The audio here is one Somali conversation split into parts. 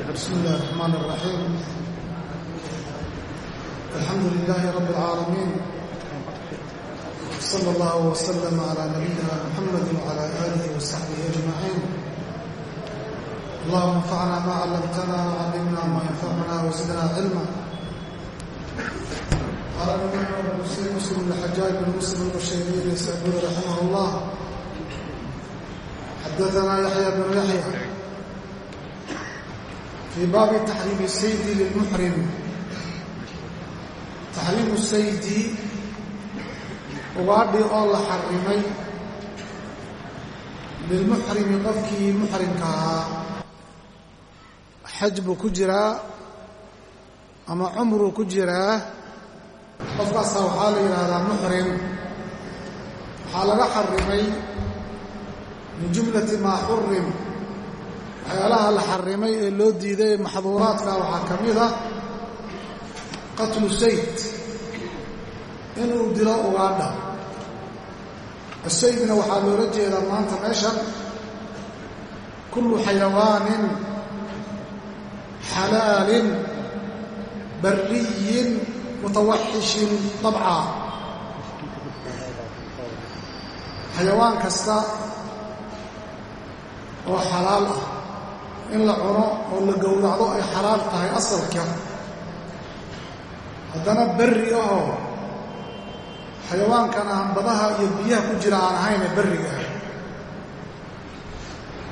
بسم الله الرحمن الرحيم الحمد لله رب العالمين صلى الله وسلم على نبينا محمد وعلى آله وصحبه أجمعين اللهم انفعنا ما علمتنا وعلمنا ما ينفعنا وزدنا علما قال الإمام أبو مسلم بن الحجاج بن مسلم البشيري يسألون رحمه الله حدثنا يحيى بن يحيى في baabi taxriimi saydi lilmuxrim taxriimu saydi ugaadhi oo la xarimay lilmuxrimi qofkii muxrimka ahaa xaj buu ku jiraa ama cumruu ku jiraa qofkaasaa waxaa la yidhaahdaa muxrim waxaa laga xarimay min jumlati maa xurim waxyaalaha la xarimay ee loo diiday maxduuraadka waxaa ka mid ah qatlu sayd. Inuu dilo ugaadha. Asaydna waxaa loola jeedaa maanta meeshan kullu xayawaanin xalaalin bariyin mutawaxishin dabca xayawaan kasta oo xalaal ah in la cuno oo la gowracdo ay xalaal tahay asalka. Haddana berri ahoo xayawaankan aan badaha iyo biyaha ku jira aan ahayn ee berriga ah.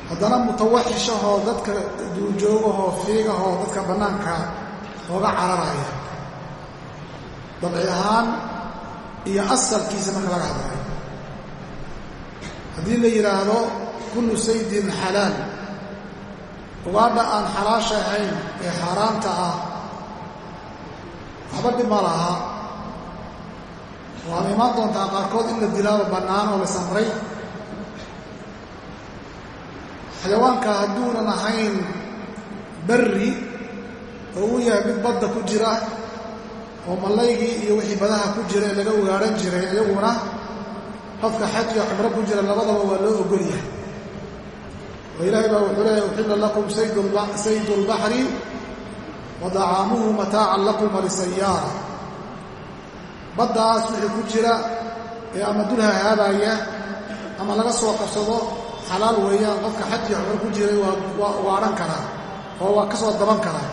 Haddana mutawaxish ahoo dadka duurjoogahoo fiigahoo dadka bannaanka looga cararaya. Dabci ahaan iyo asalkiisa marka laga hadlayo. Haddii la yidhaahdo kullu saydin xalaal ugaadha aan xalaasha ahayn ee xaaraanta ah waxba dhib ma laha. Waana imaan doontaa qaarkood in la dilaaba bannaan oo la samray. Xayawaanka hadduunan ahayn berri oo uu yahay mid badda ku jira oo mallaygii iyo wixii badaha ku jira ee laga ugaadhan jiray iyaguna qofka xajka cumro ku jira labadaba waa loo ogol yahay oo ilaahay baa wuxuu leeyahy uxilla lakum saydu اlbaxri wa dacaamuhu mataacan lakum walisayaara baddaas wixii ku jira ee ama dul hahaabaya ama laga soo qabsado xalaal weeyaan qofka xajkii cumro ku jiray waa ugaadhan karaa oo waa ka soo daban karaa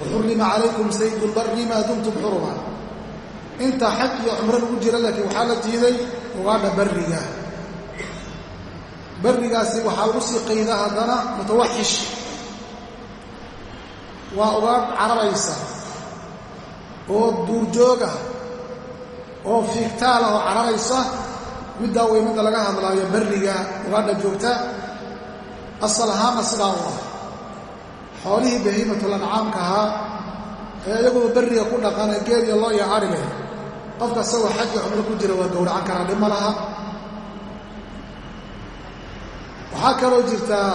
waxurrima calaykum saydu lbari maa dumtum xuruma inta xaj iyo cumro lagu jira laakiin waxaa la diiday ugaadha barriga barrigaasi waxaa lagu sii qayda haddana mutawaxish. Waa ugaadh cararaysa oo duurjooga oo fiigtaal ah oo cararaysa middaa wey midda laga hadlaayo barriga ugaadha joogta asal ahaanna sidaa u ah xoolihii bahiimatul ancaamka ahaa ee iyaguba barriga ku dhaqane geediya loo iyo ari leh qofka isagoo xajka cumro ku jira waa gowracan karaa dhib ma laha waxaa kaloo jirtaa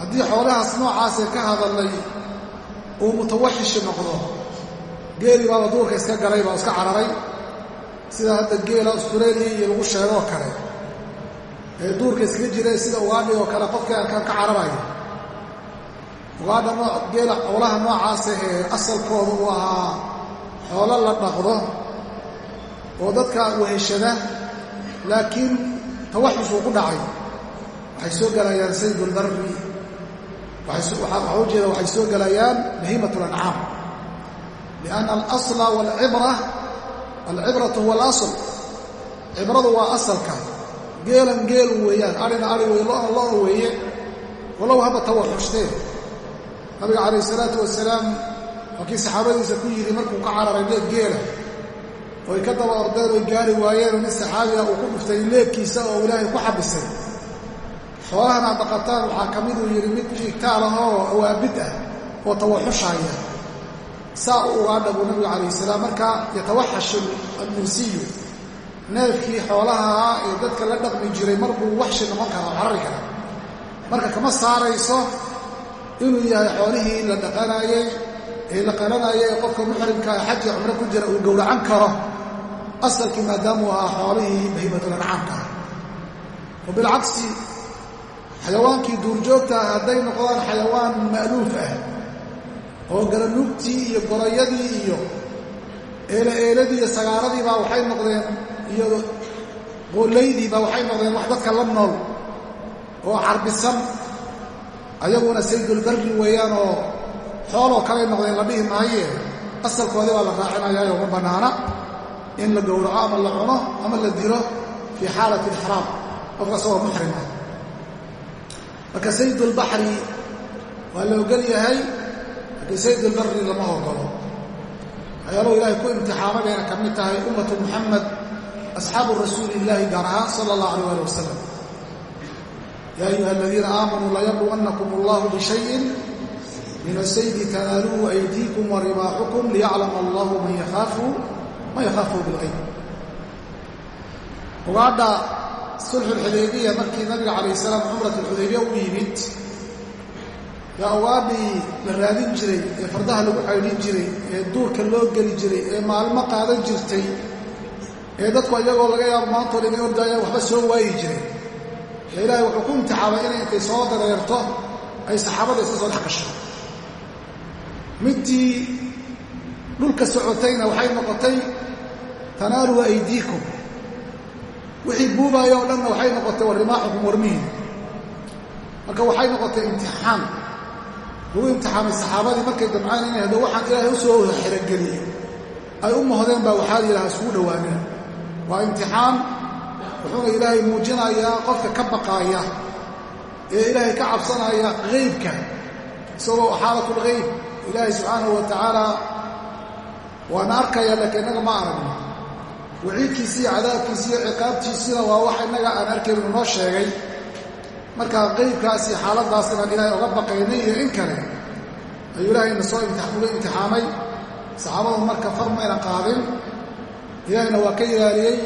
haddii xoolahaas noocaasee ka hadalnay uu mutawaxishi noqdo geeli baaba duurka iska galay baa iska cararay. Sida hadda geela austraeliya iyo lagu sheegoo kale. Ee duurka iskaga jira sida ugaadhi oo kale qofkii arkaan ka cararaya ugaadha geela xoolaha noocaasa ee asalkooda uu ahaa xoolo la dhaqdo oo dadka weheshada laakiin tawaxush uu ku dhacay waxay soo gelayaan saydulbarri waxaa ujeeda waxay soo gelayaan bahiimat lancaam lianna alasla walcibra alcibratu huwa alasl cibradu waa asalka. Geelan geel weeyaan arina ari wey lona lona weeye. Walow haba tawaxushteen nabiga calayh isalaatu wasalaam waa kii saxaabadiisa ku yidhi markuu ka cararay leeg geela oy ka daba ordeen oy gaari waayeen nin saxaabiga uu ku dhuftay leegkiisa oo ilaahay ku xabisay xoolahan aad dhaqataan waxaa ka miduu yidhi mid fiigtaal ah oo awaabid ah oo tawaxushaya saa u ugaadha buu nabigu calayh salaam markaa yatawaxashu almunsiyu neefkii xoolahaa ee dadka la dhaqmi jiray mar buu waxshi noqon karaa carari karaa marka kama saarayso inuu yahay xoolihii la dhaqanaayey ee la qalanayay ee qofka muxrimka xajka cumro ku jira uu gowracan karo asalkii maadaamuu ahaa xoolihii bahiimatlancaamka ah wa bilcagsi xayawaankii duurjoogta ah hadday noqdaan xayawaan ma'luuf ah oo garanugtii iyo gorayadii iyo eela-eeladii iyo sagaaladiibaa waxay noqdeen iyo qoollaydiibaa waxay noqdeen wax dadka la nool oo carbisan ayaguna saydulbarri weeyaan oo xooloo kaley noqdeen la dhihi maaye. Asalkoodii baa la raacinayaayo ma bannaana in la gowraco ama la cuno ama la dilo fii xaalati ixraam qofka asagoo muxrim ah marka saydulbaxri waa la ogol yahay laakiin saydulbarri lama ogolo waxyaaluhu ilaahay ku imtixaamay bayna ka mid tahay ummatu muxamed asxaabu rasuuli illaahi gaar ahaan sala allah alayh ali wasalam yaa ayuha aladiina aamanuu layabluwannakum allahu bishayin min asaydi tanaaluuhu aydiikum wa ribaaxukum liyaclama allahu man yakhaafu bilqayb ugaadha sulxulxudaybiya markii nabiga calayh salaam cumrat alxudaybiya u yimid yaa ugaadhii la raadin jiray ee fardaha lagu caydhin jiray ee duurka loo geli jiray ee maalmo qaadan jirtay ee dadku iyagoo laga yaabo maantooda inay ordaayaan waxba soo waayi jiray. Ee ilaahay wuxuu ku imtixaamay inay intay soo dareerto ay saxaabada iska soo dhex gasho. Midtii dhulka socotayna waxay noqotay tanaaluhu aydiikum wixii buubaaya oo dhanna waxay noqotay warimaaxukum warmihi. Marka waxay noqotay imtixaan. Lagu imtixaamay saxaabadii markay damcaan inay hado waxaan ilaahay u soo xerogeliyey ay u mohdeen baa waxaa yidhaha isugu dhowaanina waa imtixaan wuxuuna ilaahay muujinayaa qofka ka baqaaya ee ilaahay ka cabsanaya haybka isagoo xaalatulghayb ilaahay subxaanahu wa tacaala waana arkaya laakiin innaga ma aragno waciidkiisi iyo cadaabkiisi iyo ciqaabtiisina waa wax innaga aan arkaynu noo sheegay. Marka qaybkaas iyo inaan ilaahay oga baqaynay iyo in kale ayuu ilaahayna soo uga imtixaamay. Saxaabadu marka far mayna qaadin ilaahayna waa ka ilaaliyey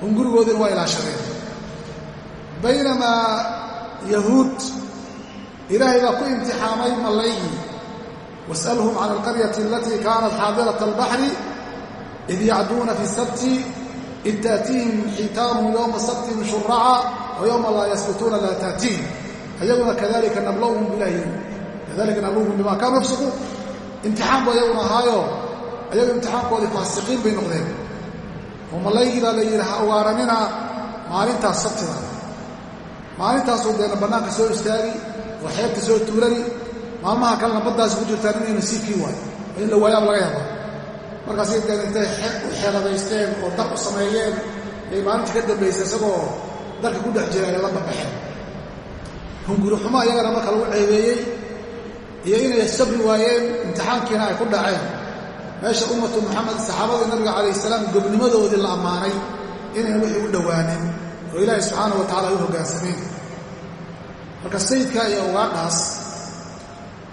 hungurigoodiina waa ilaashadeen baynamaa yahuud ilaahay baa ku imtixaamay mallaygii was'alhum can alqaryati alatii kaanat xaadirat albaxri id yacduuna fi sabti id taatiihim xiitaanuhum yowma sabtihim shuraca wa yowma laa yasbituuna laa taatiihim ayaguna kadalika nablowhum bilahi kadalika nablowhum bima kaanu yafsiquun imtixaan bu ayaguna ahaayo ayagu imtixaankoodii faasiqiin bay noqdeen oo mallaygii baa la yidhi ha ugaaranina maalintaas sabtida maalintaasuu deena bannaanka soo istaagi oo xeebta soo tuurani maalmaha kalena baddaasi ku jirtaan inayna sii kii waayo oo in la waayaaba laga markaasay deen intay xeeladaysteen oo dar u sameeyeen ay maalintii ka dambaysay isagoo darka ku dhex jira ay la babaxeen hunguri xumo ayagana marka lagu ceebeeyey iyo inay sabri waayeen imtixaankiina ay ku dhaceen. Meesha ummatu muxamed saxaabadii nabiga calayh salaam gobnimadoodii la ammaanay inayn wixii u dhowaanin oo ilaahay subxaanahu wa tacala ay u hoggaansameen marka sayidka iyo ugaadhaas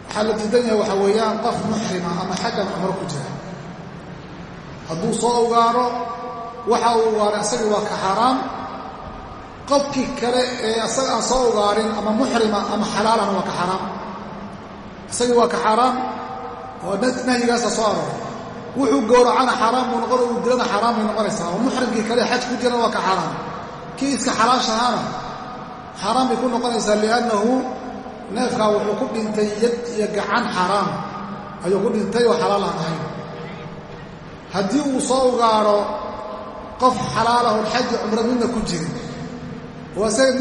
waxaa la diidan yahay waxaa weeyaan qof muxrima ama xaggan cumro ku jira hadduu soo ugaaro waxa uu ugaaray asagii waa ka xaaraam qofkii kale ee asaga aan soo ugaarin ama muxrima ama xalaalana waa ka xaaraam isagii waa ka xaaraam oo nahyigaasa soo arooray. Wuxuu gowracana xaaraam buu noqon uu dilana xaaraam bay noqonaysaa. Oo muxrimkii kale xaj ku jirana waa ka xaaraam kii iska xalaashahaana xaaraam bay ku noqonaysaa liannahu neefkaa wuxuu ku dhintay yad iyo gacan xaaraam ayuu ku dhintay oo xalaal aan ahayn haddii uu soo ugaaro qof xalaalahu xaji cumro midna ku jirin. Oo isaga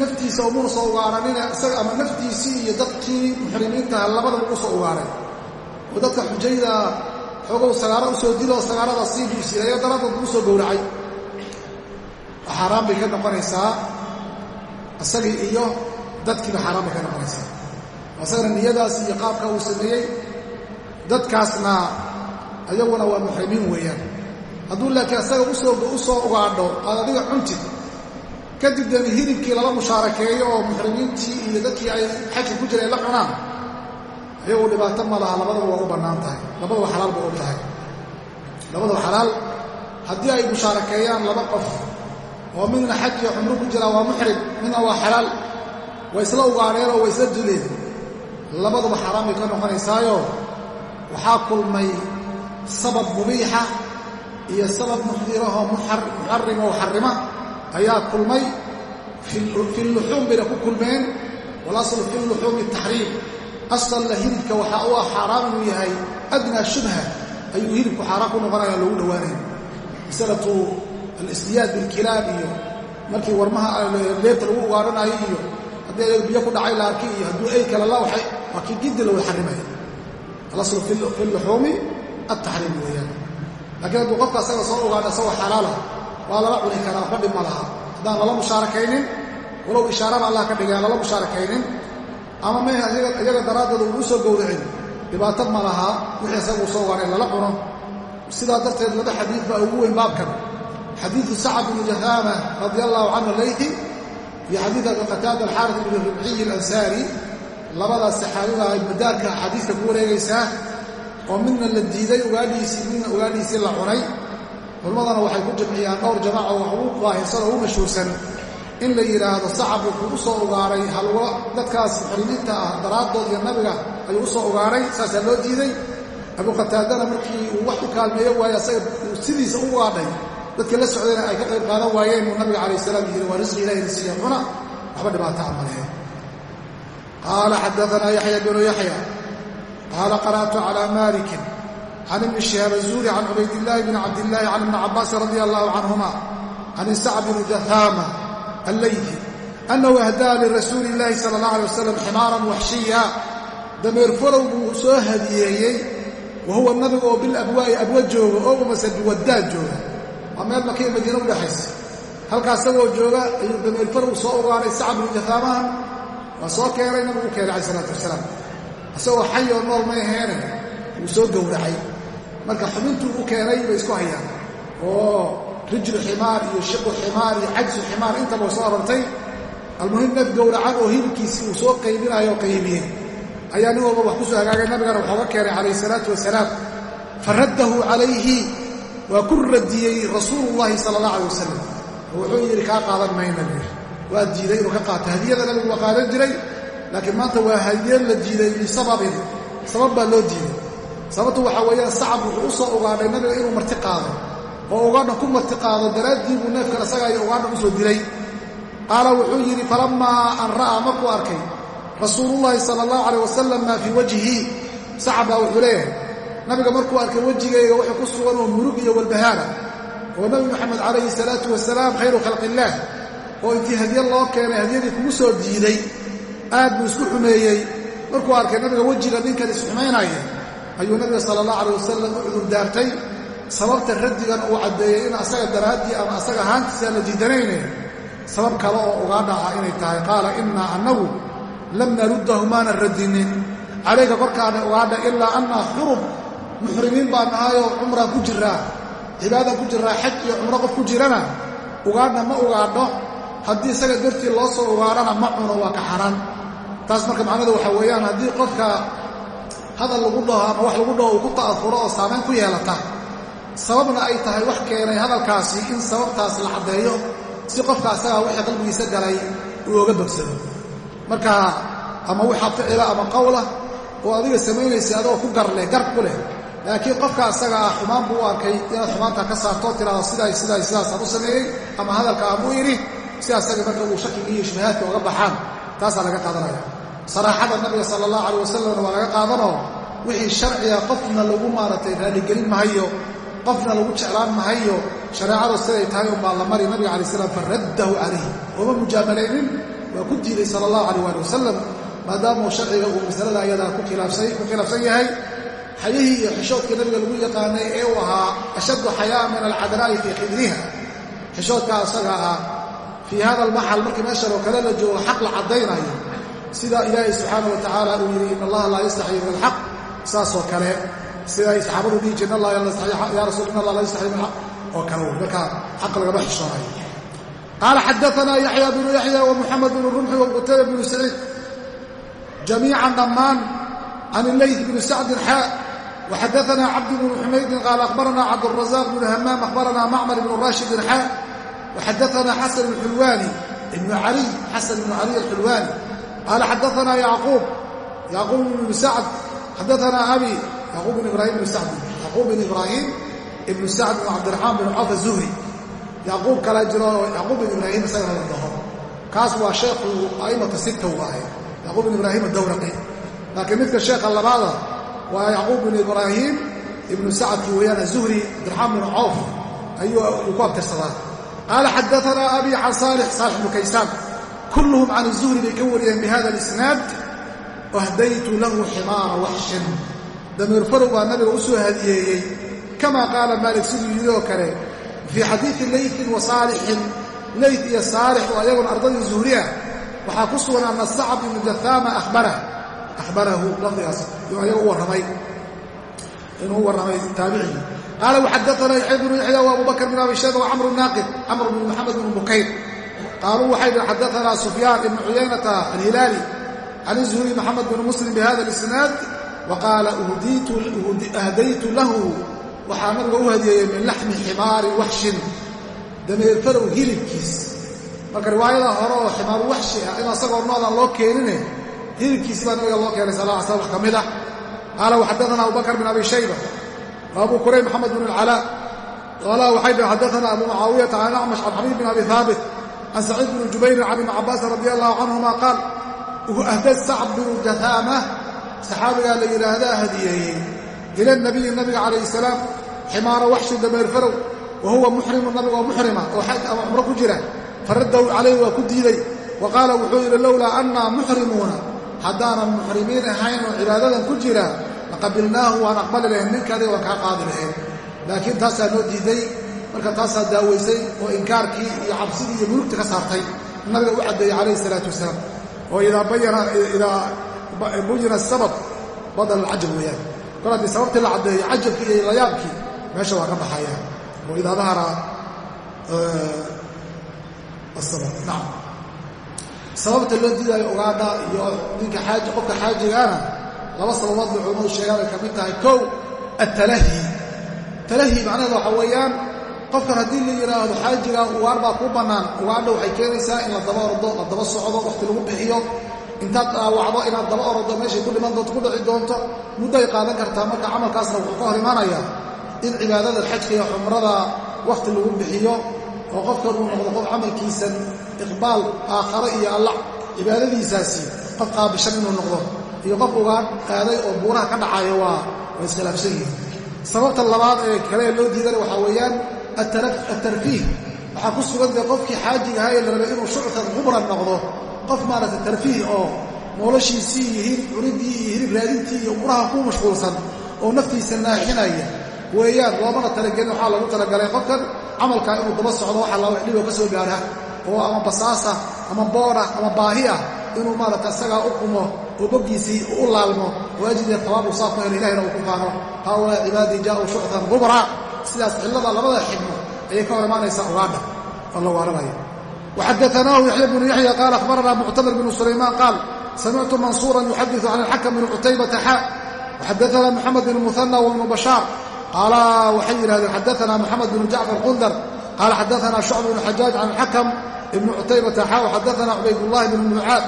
naftiisa umuur soo ugaaranina isaga ama naftiisii iyo dadkii muxrimiintaha labadaba u soo ugaaray. Oo dadka xujayda xoogow sagaaro u soo dilo sagaarada sii buusiilayo daraaddood buu soo gowracay. Xaaraan bay ka noqonaysaa isagii iyo dadkiiba xaaraan bay ka noqonaysaa. Isagana niyadaas iyo qaabka uu sameeyey dadkaasna ayaguna waa muxrimiin weeyaan. Hadduu laakiin asaga u soo ugaadho aad adiga cuntid kadib deni hilibkii lala mushaarakeeyo oo muxrimiintii iyo dadkii ay xajka ku jira la cunaan ayagu dhibaato ma laha labadaba waa u bannaan tahay. Labadaba xalaal bay u tahay labadaba xalaal haddii ay mushaarakeeyaan laba qof oo midna xaj iyo xumro ku jiraa waa muxrim midna waa xalaal way isla ugaadheen oo way isla duleen. Labaduba xaaraan bay ka noqonaysaayo. Waxaa kulmay sabab mubiixa iyo sabab muxdirahoo muxarim oo xarima ayaa kulmay. Fi luxuum bayna ku kulmeen. Walaslu fi luxuumi taxriim. Asalna hilibka waxaa u ah xaaraam inuu yahay adnaa shubha ayuu hilibku xaaraan ku noqonaya loogu dhowaanaya masalatu alistiyaad bilkilaab iyo markii warmaha leebta lagu ugaaranayo iyo haddii ayaga biyo ku dhacay la arki iyo hadduu ey kale la waxay waa kii giddi lagu xarimaya alaslu fi luxuumi altaxriim weeyaan laakiin hadduu qofka asaga soo ogaano asagoo xalaala waa lala cuni karaa waxba dhib ma laha haddaan lala mushaarakaynin walow ishaarana allah ka dhigay aan lala mushaarakaynin ama me iyaga daraaddeed ugu soo gowracin dhibaato ma laha wixii asaga uu soo ogaanay lala cuno sidaa darteed laba xadiid baa ugu weyn baabkan xadiidu sacad bni jahaama radia allahu canhu alayhi iyo xadiid abi qataada alxaaris bni ribciyi alansaari labadaas saxaabiba ay ku wareegaysaa oo midna la diiday ugaadhiisii midna ugaadhiisii la cunay. Culmadana waxay ku jamciyaan dhowr jamaaca wax ugu daahirsan oo u mashhuursan in la yidhaahdo sacab wuxuu u soo ugaaray halwa. Dadkaas muxrimiinta ah daraaddood iyo nabiga ayuu u soo ugaaray saasaa loo diiday. Abu qataadana markii uu wax u kaalmeeyo waaye asaga sidiisa u ugaadhay dadkii la socdayna ay ka qayb qaadan waayeen uu nabiga calayh salaam yidhi waa risqi ilahi nasiiya cuna waxba dhibaata a malehe qaala xadaanaa yaxya bnu yaxya qaala qara'tu calaa malikin can ibni shihaab azuuri can cubaydillaahi bni cabdillaahi can ibni cabaasin radia allahu canhuma can isacb bni jahaama allaydi annahu ahdaa lirasuuli illaahi sala allah alay wasalam ximaaran waxshiya dameer forow buu soo hadiyeeyey wa huwa nabiga oo bilabwaa'i abwa jooga oo umase biwaddaad jooga waa meel makiya madiina udhexaysa halkaas isagoo jooga ayuu dameer farow soo ogaaray sacab bnu jahaamahan waa soo keenay nabigu u keenay cala isalaatu isagoo xayoo nool may aheene wuu soo gowracay. Marka xubintuu u keenay bay isku hayaan. Oo rijlu ximaar iyo shiqu ximaar iyo cajsu ximaar intaba soo arortay almuhim neef gowracan oo hilibkiisii uu soo qaybinayo oo qaybiyey. Ayaa nin walba wax ku soo hagaagay. Nabigana waxooga keenay calayhi salaatu wasalaam. Faraddahu calayhi. Waa ku radiyey rasuulullaahi sala allah alay wasalam oo wuxuu yidhi kaa qaadan mayna waa diiday inuu ka qaato hadiyada nabigu waa qaadan jiray laakiin maanta waa hadiyad la diiday lisababin sabab baa loo diiday. Sababtu waxaa weeyaan sacab wuxuu u soo ogaadhay nabiga inuu marti qaado. Oo ugaadha ku marti qaado daraaddii buu neefkan isaga iyo ugaadha u soo dilay. Qaala wuxuu yidhi falammaa an ra'aa markuu arkay rasuulullaahi sala allahu calayh wasalam maa fii wajhi. Sacab baa wuxuu leeyahay. Nabiga markuu arkay wejigayga wuxuu ku sugan oo murug iyo walbahaara oo nabi moxamed calayhi salaatu wasalaam khayru khalqillaah oo intii hadya loo keenay hadyadii kugu soo diiday aad buu isku xumeeyey. Markuu arkay nabiga wejiga ninkan isxumaynaya ayuu nabiga sala allah calayh wasalam u cudurdaartay sababta raddigan uu caddeeyey in asaga daraaddii ama asaga ahaantiisa la diidanayne sabab kale oo ugaadha ah inay tahay. Qaala innaa annagu lam naruddahu maanan radinin calayka korkaana ugaadha ilaa annaa xurub muxrimiin baan nahayoo cumraan ku jiraa cibaadaan ku jiraa xaj iyo cumro qof ku jirana ugaadhna ma ugaadho. Haddii isaga dartii loo soo ugaadhana ma cuno waa ka xaraan taas marka macnada waxaa weeyaan haddii qofka hadal lagu dhaho ama wax lagu dhaho uu ku ta'afuro oo saamayn ku yeelata sababna ay tahay wax keenay hadalkaasi in sababtaas la caddeeyo si qofka asagaa wixii qalbigiisa galay uu oga bogsado marka ama waxa ficila ama qawla oo adiga samaynaysa adoo ku gar ku leh laakiin qofka asaga ah xumaan buu u arkay inaad xumaantaa ka saartoo tiraado sidaa sidaa sidaasaan u sameeyey ama hadalka aan u si asaga marka uu shakigii iyo shubahaadka oga baxaan taasaa laga qaadanaya saraaxada nabiga sala allahu calay wasalamna waa laga qaadanoo wixii sharciga qofna lagu maaragtay raaligelin mahayo qofna lagu jeclaan mahayo shareecadu siday tahay unbaa la mari nabiga alai slam faraddahu calayh ooma mujaamalaynin waa ku diiday sala allahu calayh waali wasalam maadaamuu sharciga uu masalada ayadaa ku khilaafsan yahay. Xayihii iyo xishoodkii nabiga lagu yaqaanay ee uu ahaa ashaddu xayaa min alcadraa'i fii khidriha. Xishoodkaa isaga ah fii hada almaxal markii meeshan oo kale la joogo xaq la caddaynayo sida ilaahay subxaana wa tacaala uu yidhi in allaha laa yastaxyi min alxaq saasoo kale siday saxaabadu dhihi jireen ya rasul in allah laa yastaxyi min alxaq oo kale wey marka xaq lagama xishoonayo qaala xadaanaa yaxya bnu yaxya wa muxamed rumxi wa qutayba saciid. Jamiican dhammaan can ilayth bni sacdin xaa waxadaanaa cabdi bnu xumaydin qaala akhbaranaa cabdurazaaq bnu hamaam akhbaranaa macmar bnu raashidin xaa. Waxadaanaa xasan xulwaani ibnu caliy xasan ibnu caliy alxulwaani qaala xadaanaa yacquub yacquub ibnu sacd xadaanaa abi yacquub bn ibrahim ibnu sacdin yacquub bn ibraahim ibnu sacd bn cabdiraxmaan bn cawf azuhri yacquub kala jiro yacquub bn ibraahim isagana la dhaho kaas waa sheekhu a'immatu sitta u ahay yacquub bin ibraahim adawraqi laakiin midka sheekha labaada waa yacquub bin ibraahim ibnu sacadki weeyaan azuhri abdiraxmaan bin cawf ayuu ku abtirsadaa qaala xadaanaa abi can saalix saalix bnu kaysaan kulluhum can izuhri bay ka wariyeen bihada alisnaad wahdaytu lahu ximaara waxshin damiir farow baa nabiga u soo hadiyeeyey kamaa qaala maalik siduu yidhi oo kale fii xadiidi leytin wa saalixin leyt iyo saalix oo ayaguna ardadii zuhri ah waxaa ku sugan ana sacab ibnu jahaama ahbarah ahbarahu lafdigaas inuu ayaga u warramay inuu u warramay taabicigii qaala waxadaanaa yaxya bnu yaxya qaaluu waxay dhi xadaanaa sufyaan ibnu cuyaynata alhilaali can zuhri maxamed bn muslim bihada alisnaad wa qaala ahdaytu lahu waxaa nabiga u hadiyeeyey min laxmi ximaari waxshin dameer farow hilibkiis marka riwaayada hore oo ximaaru waxshi ah in asagoo noodan loo keenine hilibkiisi baa nabiga loo keenay sal slam wax ka mid ah qaala waxadaana abubakr bin abi shayba wa abu kurayb maxamed bn alcalaa qaala waxay dhi xadaana abu mucaawiyata can acmash can xabiib bin abi haabit can saciid bni jubayrin can ibni cabaasin radi allahu canhuma qaal ahda sacb binu jahaama saxaabigaa la yidhaahdaa hadiyeeyey ila nabiyi nabiga calayh salaam ximaara waxshin dameer farow wa huwa muxrimu nabiga oo muxrima oo xaj ama cumro ku jira faraddahu calayhi waa ku diiday wa qaala wuxuu yidhi lowlaa annaa muxrimuuna haddaanan muxrimiin ahayn oo cibaadadan ku jira laqabilnaahu waan aqbali lahayn ninka adiga kaa qaadi lahayn laakiin taasaa noo diiday marka taasaa daawaysay oo inkaarkii iyo cabsidii iyo mulugta ka saartay nabiga u caddeeyey calayhi salaatu wasalaam. Oo idaa buyina sabab badal alcajab weeyaan. Kol haddii sababtii la caddeeyo cajabkii iyo layaabkii meesha waa ka baxayaan oo idaa dahara asabab nacam sababta loo diidaayo ogaadha iyo ninka xaaji qofka xaajigaana laba sababood culamadu sheegaan ay ka mid tahay. Kow attalahi. Talahi macnaheeda waxaa weeyaan qofkan haddii la yidhaahdo xaajiga ugaar baa kuu bannaan ugaadha waxay keenaysaa in la daba ordo la daba socdo wakhti lagu bixiyo. Intaad dhaawacdo inaad daba ordo meeshay ku dhiman doonto ku dhici doonto muddo ay qaadan kartaa. Marka camalkaasna wuxuu ka hor imaanayaa in cibaadada xajka iyo xumrada wakhti lagu bixiyo oo qofkan uu noqdo qof camalkiisan iqbaal aakhare iyo alla cibaadadiisaasi qof qaabishan inuu noqdo iyo qof ugaan aaday oo buuraha ka dhacayo waa waa iskhilaafsan yihiin sababta labaad ee kale loo diidana waxaa weeyaan atarfiih waxaa ku sugan tahay qofkii xaajiga ahaa ee la rabay inuu shuctan khubran noqdo. Qof maaragtay tarfiih oo noloshiisii iyo hilib cuniddii iyo hilib raadintii iyo umuraha ku mashquulsan oo naftiisa naaxinaya. Weeyaan loomana talagelin waxaa lagu talagalay qofkan camalkaa inuu daba socdo waxa la dhiboo ka soo gaara oo ama basaasa ama boora ama baahi ah inuu maaragta isagaa u qumo oo boggiisii u laalmo. Oo ajriya tawaabu saa ku helo ilahina uu ku faano. Haaulaa cibaadii jaa'uu shuctan khubra sidaas cillada labada xigmo ayay ka hor imaanaysaa ugaadha oo la waaranaya. Waxadaanaahu yaxya bnu yaxya qaala ahbaranaa muctamir bnu sulaymaan qaal samictu mansuuran yuxadiu can alxakam bni cutaybata xa waxadaanaa moxamed bn muhana wibnu bashaar qaala waxay yidhahdeen xadaanaa moxamed bnu jacfar qundar qaala xadaanaa shucba bnu xajaaj can alxakam ibni cutaybata xa waxadaanaa cubaydullahi bnu mucaad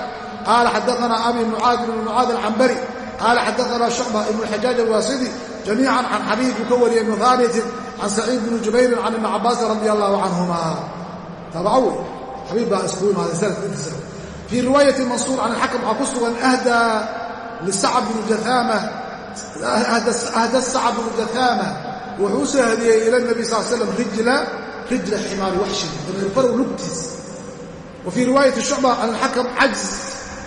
qaala xadaanaa abi mucaad ibnu mucaad alcambari qaala xadaanaa shucba ibnu xajaaj alwaasidi jamiican can xabiib buu ka wariyey ibnu haabitin can saciid bni jubayrin can ibni cabaasin radi allaahu canhumaa taabaca wey xabiib baa iskugu imaaday sanadkiisa fii riwaayati mansuur can alxakam waxaa ku sugan ahda lisacb bni jaaama ahda sacb bnu jathaama wuxuu u soo hadiyey ila nabi sal slam rijla rijla ximaari waxshin farow lugtiis wa fii riwaayati shucba can alxakam cajz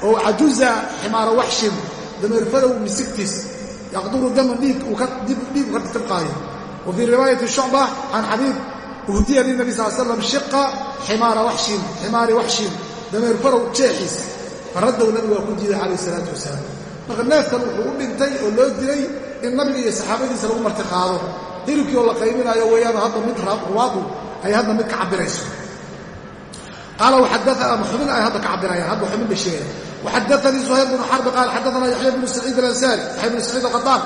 oo cajuza ximaara waxshin dameerfarow misigtiis yaqduru daman dhiig uu ka tirqaayo wa fii riwaayati shucba can xabiib uhdiya linabi sal slam shiqa ximaara waxshin ximaari waxshin dameer farow jeexiisa faraddow nabigu waa ku diiday calayh isalaatu wasalaam marka neefkan wuxuu u dhintay oo loo dilay in nabiga iyo saxaabadiisa lagu marti qaado hilibkii oo la qaybinaayo weeyaano hadda mid ruwaadu ay hadda mid ka cabirayso qaala ama xubin ay hadda ka cabirayaan waxadaanii zuhayr bnu xarbi qaal xadaana yaxya bnu saciid alansaari yaxya bnu saciid alqataan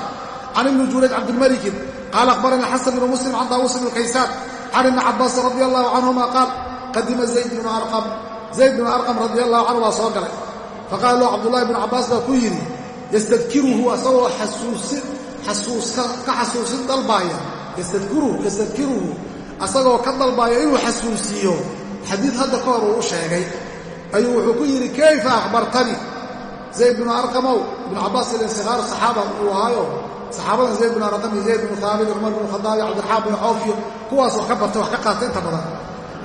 can ibni jurayj cabdilmalikin qaala akhbarana xasan bnu muslim can daawus bnu kaysaan can ibni cabbaas radi allahu canhuma qaal qadima zayd bnu arqam zayd bnu arqam radi allahu canhu baa soo galay faqaala lahu cabdullahi bnu cabbaas baa ku yidhi yastadkiruhu asagoo ka xasuusin dalbaaya yastadkiruhu asagoo ka dalbaaya inuu xasuusiiyo xadiid hadda ka hor sheegay ayuu wuxuu ku yidhi kayfa akhbartanii zayd binu arqamow ibnu cabbaas ilan sikaaru saxaaba uu ahaayo. Saxaabadan zayd binu arqam iyo zayd binu haabit cumar binu khadaab iyo cabdiraxmaan binu kuwaas wax ka bartay wax ka qaatay inta badan.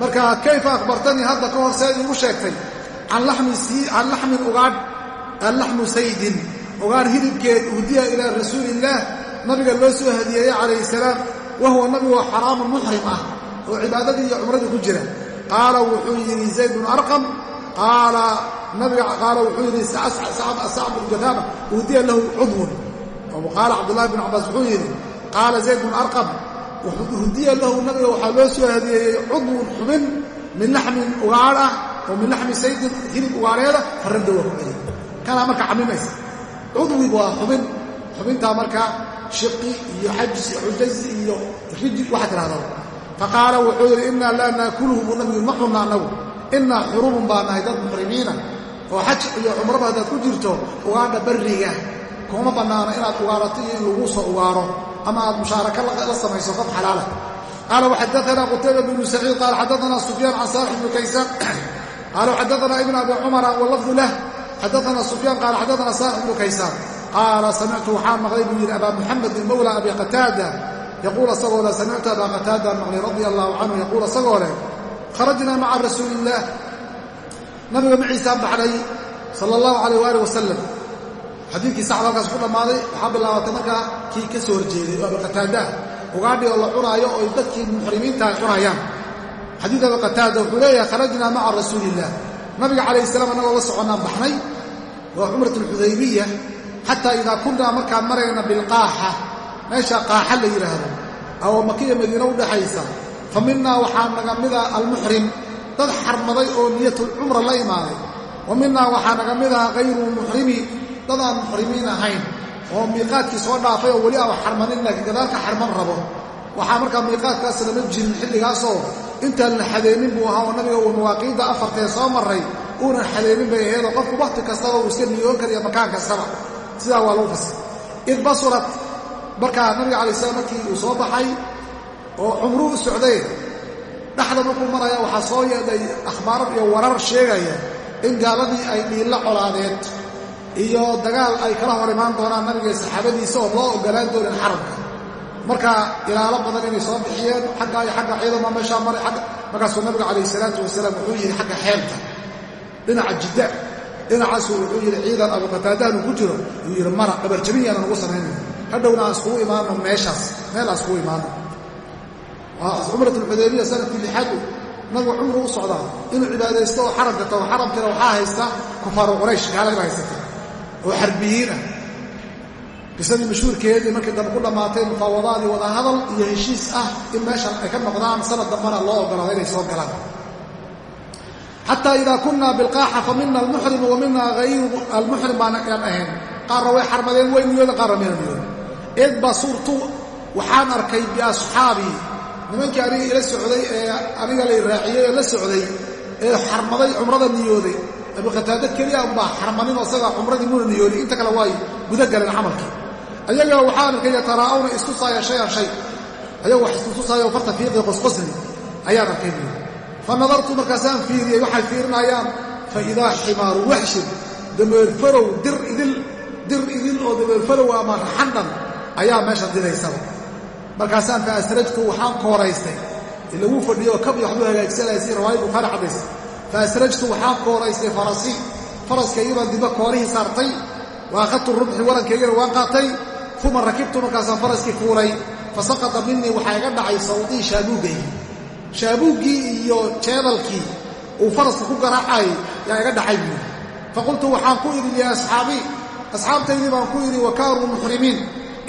Marka kayfa akhbartanii hadda ka hor seed iigu sheegtay can laxmin ugaadh allaxmu saydin. Ugaadh hilibkeed uhdiya ilaa rasuuliillaah nabiga loo soo hadiyeeyey calayhi salaam wa huwa xaraamun muxrim ah oo cibaadadii iyo cumradii ku jira. Qaala wuxuu yidhi zayd bnu arqam qaala nabiga qaala wuxuu yidhi sacb bnu jataama uhdiya lahu cudwun. Qaala cabdullahi bn cabbaas wuxuu yidhi qaala zayd bnu arqam uhdiya lahu nabiga waxaa loo soo hadiyeeyey cudwun xubin min laxmin ugaadh ah oo min laxmi saydin hilib ugaadheeda farradda waa ku celiy kanaa marka camimaysa cudwigu waa xubin xubintaa markaa shiqi iyo xajsi xujazi iyo riji waxaa tidhahdaba faqaala wuxuu yidhi innaa laa naakuluhu buu nabigu ma cunna annagu innaa xurubun baa nahay dad muxrimiina oo xaj iyo cumraba haddaad ku jirto ugaadha barriga kuma bannaano inaad ugaarato iyo in laguu soo ugaaro ama aad mushaaraka la samayso qof xalaala qaala waxadaanaa qutayba bnu saciid qaala xadaanaa sufyaan can saalix bni kaysaan qaala xadaanaa ibn abi cumara walafdu lah xadaanaa sufyaan qaala xadaanaa saalix bnu kaysaan. Qaala samictu waxaan maqlay buu yidhi abaa muxamedin mawla abi qataada. Yaquul asagoo leh samictu abaa qataadaan maqlay radia allahu canhu yaquul asagoo leh kharajnaa maca rasuuli illaah nabiga maciisaan baxnay sala allahu calayh waali wasalam xadiidkii sacda halkaas ku dhammaaday waxaa bilaabatay markaa kii ka soo horjeeday oo abaqataadaah ugaadhi oo la cunaayo oo dadkii muxrimiinta ay cunayaan xadiid abaqataada wuxuu leeyahay kharajnaa maca rasuuli illah nabiga calayh salaam annagoo la soconnaan baxnay waa cumrat alxudaybiya xataa idaa kunnaa markaan marayna bilqaaxa meesha qaaxa la yidhaahdo oo makiya madiina fa minaa waxaa naga mida almuxrim dad xarmaday oo niyatulcumra la imaaday. Wa minaa waxaa naga mid aha hayru muxrimi dad aan muxrimiin ahayn. Oo miiqaadkii soo dhaafay oo weli aan xarmanin laakiin gadaalka xarman rabo. Waxaa markaa miiqaadkaas lama jirin xilligaasoo intaan la xadeennin buu ahaa oo nabiga uu mawaaqiidda afartee soo marray uunan xadeennin bay ahaydoo qofku wakhti kastaba uu iska niyoon kariyo makaan kastaba. Sidaa waa lagu fasir id basurat markaa nabiga calai slam markii uu soo baxay oo cumruu u socday dhexda markuu maraya waxaa soo yeedhay akhbaarad iyo warar sheegaya in gaaladii ay dhiilla colaadeed iyo dagaal ay kala hor imaan doonaan nabiga saxaabadiisa oo loo ogolaan doonin xaramka marka ilaalo badan inay soo bixiyeen xagga iyo xagga ciidama meeshaa maray agga markaasuu nabiga calayh salaatu wasalaam wuxuu yidhi xagga xeelta dhinaca jidda dhinacaasuu wuxuu yidhi ciidan abuqataadahan uu ku jiro. Yuu yidhi mara dhabarjabin yaana nagu samaynay hadhowna aan iskugu imaano meeshaas meel aan iskugu imaano cumrat alxudaybiya sannadkii lixaad nabigu cumru u socdaa inuu cibaadaysto oo xaramka tago xaramkiina waxaa haysta kufaaru quraysh gaaladiba haysata oo xarbiyiin ah. Qisadii mashhuurkeedii markii dambe ku dhammaatay mufaawadaadii wadahadal iyo heshiis ah in meeshan ay ka noqdaan sanad dambana loo ogolaado inay soo galaan. Xataa idaa kunaa bilqaaxa fa mina almuxrimu wa mina hayru almuxrim baan aan ahayn. Qaarna way xarmadeen way niyooda qaarna mayna niyooda. Id basurtu waxaan arkay biasxaabii nimankii aniga ila socday ee aniga lay raaciyey ee la socday ee xarmaday cumrada niyooday abuqataado keliya unbaa xarmaninoo isagaa cumradii muna niyoodin inta kale waay guda galeen camalkii ayaga waxaan arkay yataraa'awna istusaaya shayan shay ayaga wax istutusaayo farta fiiqii qosqosli ayaan arkay buuri fa nadartu markaasaan fiiriyey waxay fiirinayaan fa idaa ximaaru waxshin dameerfarow dir idil dir idil oo dameerfarow ama raxandhan ayaa meesha didaysaba markaasaan fa asrajtu waxaan kooraystay ilaguu fadhiyo kab iyo waxbuu hagaagsanaya si riwaayad bukhaari caddays fa asrajtu waxaan kooraystay farasii faraskaygii baan dibba koorihii saartay. Wa akhadtu rubxi warankaygana waan qaatay. Uma rakibtu markaasaan faraskii fuulay fa saqata minii waxaa iga dhacay sawdii shaabuuggaygi shaabuuggii iyo jeedalkii uu faraska ku garaacay yaa iga dhacay buuri faqultu waxaan ku idhi liasxaabii asxaabtaydii baan ku idhi wa kaanuu muxrimiin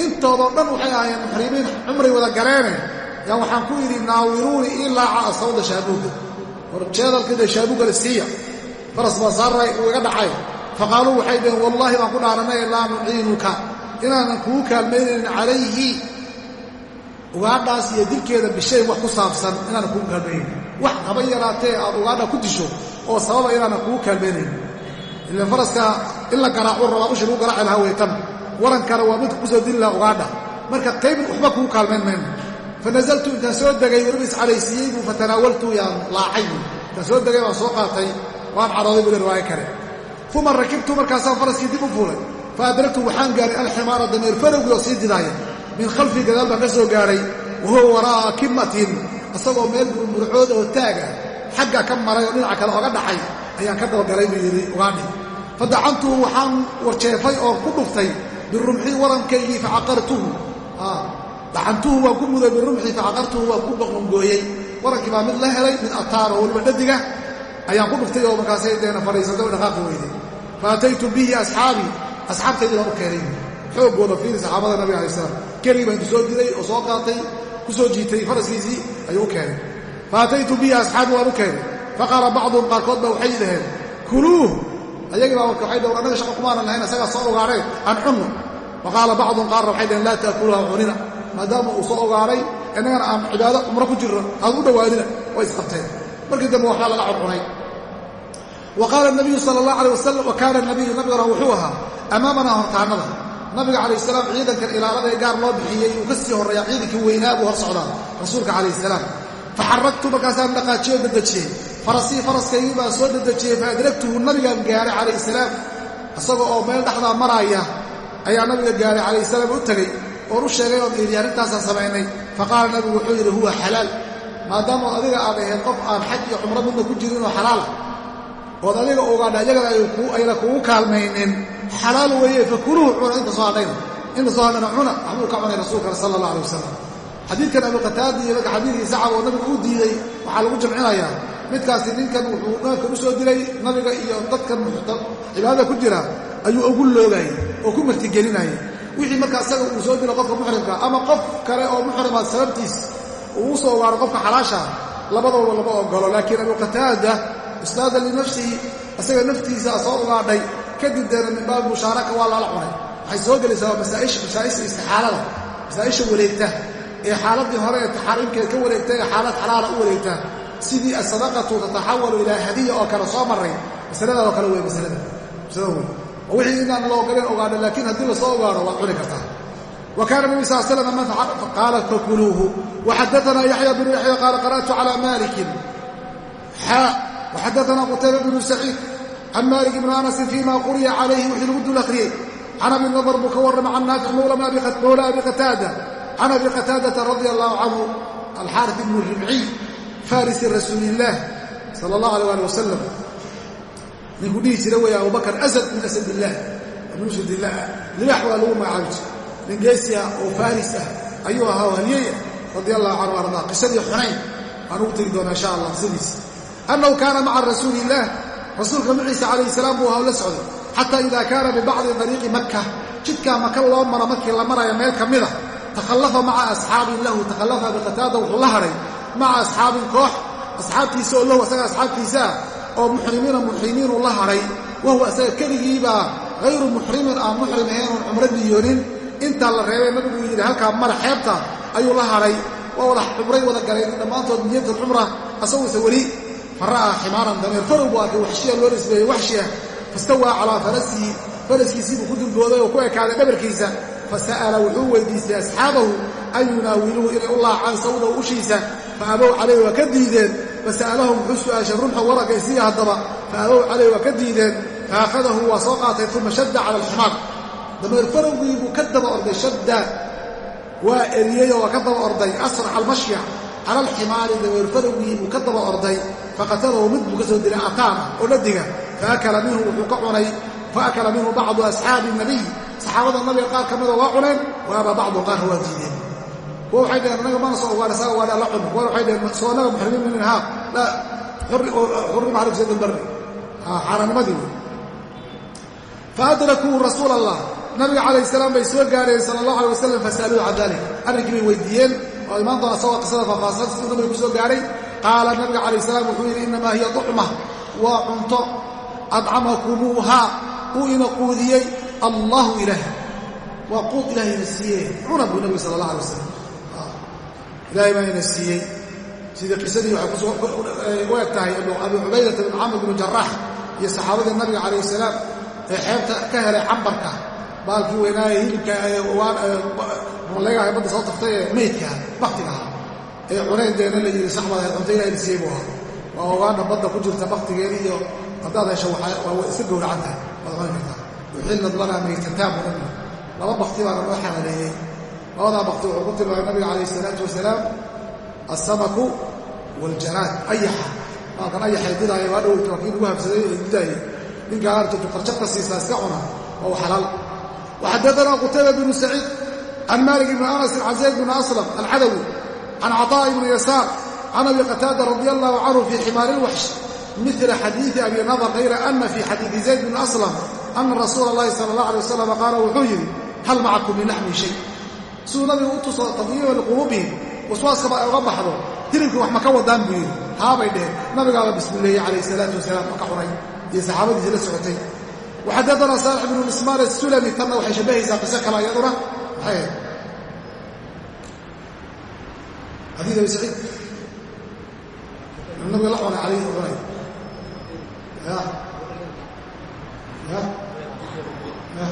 intoodoo dhan waxay ahaayeen muxrimiin cumray wada galeene yaan waxaan ku idhi naawiruuni ii laaca asawda shaabuugga war jeedalkida shaabuugga la siiya. Faras baa saaray uu iga dhacay. Faqaaluu waxay dhaheen wallaahi baan ku dhaaranay laa nuciinuka. Inaanan kugu kaalmaynaynin calayhi. Ugaadhaas iyo dilkeeda bishayn wax ku saabsan inaanan kugu kaalmaynayn wax haba yaraatee aad ugaadha ku disho oo sababa inaanan kugu kaalmaynaynin ilan faraska in la garaacu rabaa ushi lagu garaaci lahaa weytan warankana waa midka ku soo dili lahaa ugaadha. Marka qayb waxba kugu kaalmayn mayno. Fa nazaltu intaan soo degay warbis calaysiiyey buu fatanaawaltu yaan laacay. Intaan soo degay baan soo qaatay waan carooday buu le riwaayo kale uma rakibtu markaasaan faraskii dib u fuulay. Fa adragtu waxaan gaaray alximaara dameer farowgii oo sii didaaya min khalfii gadaal baan ka soo gaaray wa huwa waraa'a kimatin isagoo meel burburcood oo taaga xagga ka maray oo dhinaca kale oga dhacay ayaan ka dabagalay buu yidhi ugaadhi. Fa dacantuhu waxaan warjeefay oo ku dhuftay birumxii warankaygii facaqartuhu dacantuhu waan ku muday birumxii facaqartuhu waan ku baqongooyey warankii baa mid la helay mid ataar oo weliba dhadiga ayaan ku dhuftay oo markaasay deena fadhiisatay oo dhaqaaqi weyday. Fa ataytu bihi asxaabii asxaabtaydii baan u keenay. Xooggooda fiiri saxaabada nabiga alai slam keligii baan intu soo diray oo soo qaatay ku soo jiitay faraskiisii ayuu u keenay. Fa ataytu bihi asxaabii waan u keenay. Faqaala bacduhum qaarkood baa waxay dhaheen kuluuh! Ayagii baa marka waxay soo ogaadheen aan cunno wa qaala bacduhum qaarna waxay dhaheen laa taakuluuha cunina maadaama uu soo ogaaday innagana aan cibaado cumro ku jirno aad u dhowaadina way isqabteen. Markii dambe waxbaa laga cuncunay wa qaala nabiyu sala allah alay wasalam wa kaana nabiyu nabigana wuxuu ahaa amaamanaa hortaannada nabiga calayh salaam ciidankan ilaalada ee gaar loo bixiyey uu ka sii horreeyaa ciidankii weynaa buu hor socdaa rasuulka calayh salaam faxaragtu markaasaan dhaqaajiyoo dedejiyey farasii faraskaygii baan soo dedejiyey fa adragtuhu nabigaan gaaray calayh salaam isaga oo meel dhexdaa maraaya ayaa nabiga gaaray calayh salaam u tegey oon u sheegay oon idhi arrintaasaan samaynay. Faqaala nabigu wuxuu yidhi huwa xalaal. Maadaamood adiga aad ahayd qof aan xaj iyo cumro midna ku jirin oo xalaala ood adiga ogaadha iyagana ayna kugu kaalmaynin. Xalaal weeye fakuluuhu cuna inta soo hadhayna. Inta soo hadhayna cuna waxbuu ka cunay rasuulka sala allah alay wasalam xadiidkan abuqataadi iyo marka xadiidkii sacab oo nabigu u diiday waxaa lagu jamcinayaa midkaasi ninkan wuxuu naanka u soo dilay nabiga iyo dadkan cibaadada ku jira ayuu ugu loogayay oo ku martigelinayay. Wixii marka isaga uu soo dilo qofka muxrimka ama qof kale oo muxrimaad sababtiis uu u soo ogaaro qofka xalaasha labadooba lama ogolo laakiin abuqataada islaada linafsihi isaga naftiisa soo ugaadhay kadib deena min baabi mushaaraka waa lala cunay waxay soo gelaysaa masaa'isha istixaalada masaa'isha wareegta. Ee xaaladii hore ee taxariimkeed ka wareegta ee xaalad xalaala u wareegta. Sidii asadaqatu tataxawalu ilaa hadiya oo kale soo maray. Masaladaas oo kale wey masalada masalada wey wixii inaan la ogoleen ogaadho laakiin haddii la soo ogaadho waad cuni kartaa. Wa kaana nabi sal slam man qaala fakuluuhu waxadaanaa yaxya bnu yaxya qaala qara'tu calaa malikin xaa waxadaanaa qutayba bnu saciid can malik bni anasin fima quriya calayhi wixii lagu dul akhriyey. Can abi nadar buu ka warrama can naafic mawla abi qataada. Can abi qataadata radia allahu canhu alxaaris ibnu ribciy farisi rasuuli illaah sala allah alay ali wasalam ninkuu dhihi jira weeye abubakar asad min asad illaah illaah lilax waa lagu magacaabi jira nin geesi ah oo faris ah ayuu ahaa oo halyey ah radia allahu canhu ardaa qisadii xunayn. Waan ugu tegi doonaa insha allah qisadiis annahu kaana maca rasuuli illaah rasuulka maciisa calayhi salaam buu ahaa la socday. Xataa ida kaana bibacdi dariiqi makka jidkaa maka loo maro markii la maraya meel ka mida takhallafa maca asxaabin lahu. Takhallafa biqataada wuxuu la hadhay maca asxaabin koox. Asxaabtiisa oo lahu asaga asxaabtiisaa oo muxrimiina muxrimiinuu la hadhay wahuwa asaga keligiibaa hayru muxrimin aan muxrim ahayn oon cumro niyoonin intaa la reebay nabigu yidhi halkaa mara xeebta ayuu la hadhay. Waa wada cumray wada galeen dhammaantood niyatulcumra asaguse weli. Fara'aa ximaaran dameer farow buu arkay waxshiya loo nisbeeyey waxshiya fastawaa calaa farasihi faraskiisii buu ku dulbooday oo ku ekaaday dhabarkiisa. Fasa'ala wuxuu weydiistay asxaabahu an yunaawiluuhu inay u laacaan sawdahu ushiisa? Fa abow calayh waa ka diideen fasa'alahum wuxuu su'aashay rumxa waragay sii haddaba fa abow calayh waa ka diideen faakhadahu waa soo qaatay uma shadda cala alximaar dameer farowgii buu ka daba orday shadda waa eriyey oo waa ka daba orday asraca almashya cala alximaari dameer farowgii buu ka daba orday faqatalahu mid buu ka soo dilay ataana oo dhadiga faakala minhu wuxuu ka cunay bacdu asxaabi nabiy saxaabada nabiga qaar ka mida waa cuneen waaba bacdu qaarna waa diideen kuwa waxay dhaheen anaga mana soo ogaana saga waana la cun kuwa waxay dhaheen soo anaga muxrimiin min haa la xurrima calaykum sayd albarri xaaraanimadii wey faadrakuu rasuul allah nabiga calayh salaam bay soo gaareen sala allah alay wasalam fasa'aluu can dalik arrinkii bay weydiiyeen oo imaan doona asagoo qisada faahfaahsan siduu nabiga ku soo gaaray. Qaala nabiga calayh salaam wuxuu yidhi innamaa hiya ducma. Waa cunto. Adcamakumuuhaa uu ina quudiyey allahu ilaah waa quud ilahay ina siiyey. Cuna buu nabiga sala allah alay wasalam ilahay baa ina siiyey. Sidii qisadii waxay u eg tahay abi cubaydata bin camr binu jaraax iyo saxaabadii nabiga calayh salaam ee xeebta ka helay cambarka. Baalkii weynaaye hilibka leegaha badda soo taftay ee meydkaa baktiga ahaa. Ee cunayn deena la yidhi saxbada cunto ilahay siiyey buu ahaa. Waa ogaana badda ku jirta baktigeeda iyo haddaad hesho waa iska gowracan waad cuni kartaa. Uxillad lanaa nabigu. Laba bakti baana loo xalaaleeyey labadaa bakti wuxuu ku tilmaamay nabiga calayh isalaatu wasalaam asamaku waljaraad ayaxa baalkan ayaxay didaaya waa dhow laakiin lagu habsaday ee didaayay ninkaa artatu qarjabka siisaa iska cuna waa u xalaal waxaddaana qutayba binu saciid can maalik ibni anasin can zayd bni aslam alcadawi can caطaa'i ibni yasaar can abi qataada radi allahu canhu fii ximaari ilwaxsh mila xadiidi abi nadar hayra ana fii xadiidi zayd bni aslam ana rasuula اllahi sala allah alay wasalam qaala wuxuu yidhi hal macakum min laxmin shay siduu nabigu u tuso tadyiiba liquluubihim waswaaskaba ay uga baxdo hilibkii wax ma ka wadaan buu yidhi. Haabay dheheen. Nabigaaba bismileeyey calayh salaatu wasalaam oo ka cunay iyo saxaabadiisii la socotay. Waxadaanaa saalix bnu mismaan asulami tanna waxay shabbahaysaa qiso kale iyaduna maxay ahayd. Xadiid abi saciid nabiga la cunay calayhi cunay ya. Ya. Ya.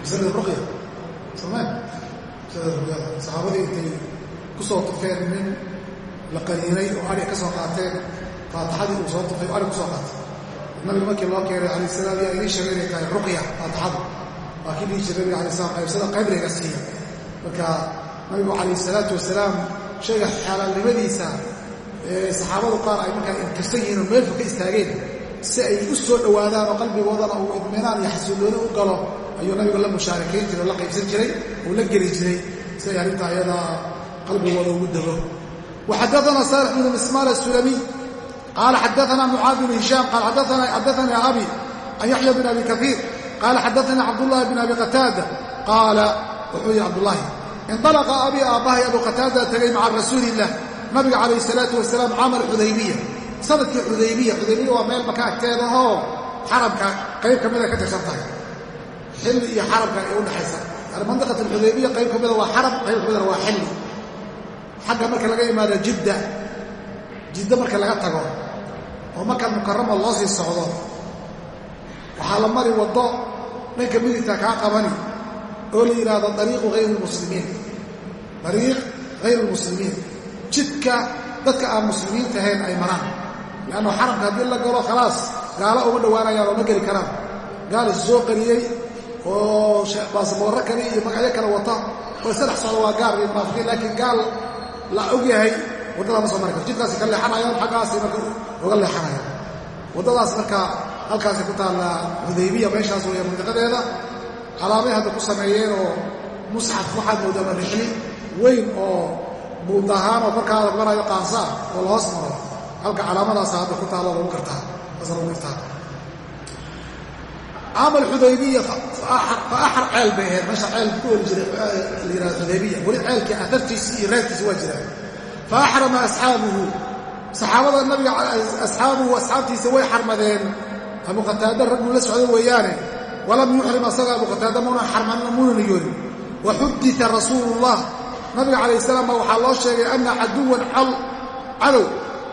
Masalada ruqya ruqyada saxaabadii intay ku soo tufeen nin la qaniinay oo ari ka soo qaateen faataxadii uu soo tufay oo ari ku soo qaatay. Nabiga markii loo keenay calayh salaam yaa idiin sheegay inay tahay ruqya faataxadu. Waa kii nabiga alay slam qaybsada qayblayga siiya. Marka nabigu calayh salaatu wasalaam shayga xalaalnimadiisa ee saxaabadu qaar ay markaa inkirsan yihiin oo meelfu ka istaageen si ay u soo dhowaadaan oo qalbigoodana uu idminaan iyo xasuulooni u galo ayuu nabigu la mushaarakayn jiray la qaybsan jiray uu la geli jiray. Si ay arrintaa ayadaa qalbigooda ugu dego waxadaana saalix bnu mismaal asulamiy qaala xadaana mucaad bnu hishaam qaal xadaanii abi can yaxya bn abi kaiir qaala xadaanii cabdullahi bn abi qataada qaala wuxuu yihi cabdullaahi indalaqa abii aabbahay abu qataada tegay maca rasuuli illah nabiga calayh salaatu wasalaam caamal xudaybiya. Sanadkii xudaybiya xudaybiya waa meel maka agteeda oo xaramka qayb ka mida ka tirsan tahay xilli iyo xaramka ee udhexaysa yani mandiqat alxudaybiya qayb ka mida waa xaram qayb ka midana waa xilli. Xagga marka laga imaado jidda jidda marka laga tago oo marka mukarama loo sii socdo waxaa la mari waddo dhanka midigta kaa qabani oo la yidhaahdo dariiqu hayr lmuslimiin dariiq hayr lmuslimiin jidka dadka aan muslimiinta ahayn ay maraan. Leanna xaramka haddii la galo khalaas gaalo uma dhowaanayaan oo ma geli karaan. Gaal soo qariyey oo baasaboorro kale iyo magacyo kale wata oo saddex socdo waa gaal iyo munaafiqiin laakiin gaal la og yahay waddada ma soo mari karo jidkaasi ka leexanayaan xaggaasay marka uga leexanayaan waddadaas marka halkaasay ku taallaa xudaybiya meeshaas weeya mandiqadeeda calaamay hadda ku sameeyeen oo musxaf waxaad moodaa marixli weyn oo buudahaan oo korkaada marayo qaansa oo la hoos maro halka calaamadaasa hadda ku taalo lagu gartaa taasa lagu caamal xudaybiya fa axar ceel bay ahayd meesha ceel ku jiray la yihahdo xudaybiya weli ceelkii atartiisi iyo reerkiisi waa jiraan fa asxaabuhu saxaabada nabiga asxaabuhu asxaabtiisa way xarmadeen abu qataada ragguu la socdo weeyaane walam yuxrim asaga abu qataada muuna xarmanina muunana yoolin wa xudita rasuulullah nabiga calayh salaam baa waxaa loo sheegay ana caduwan cadow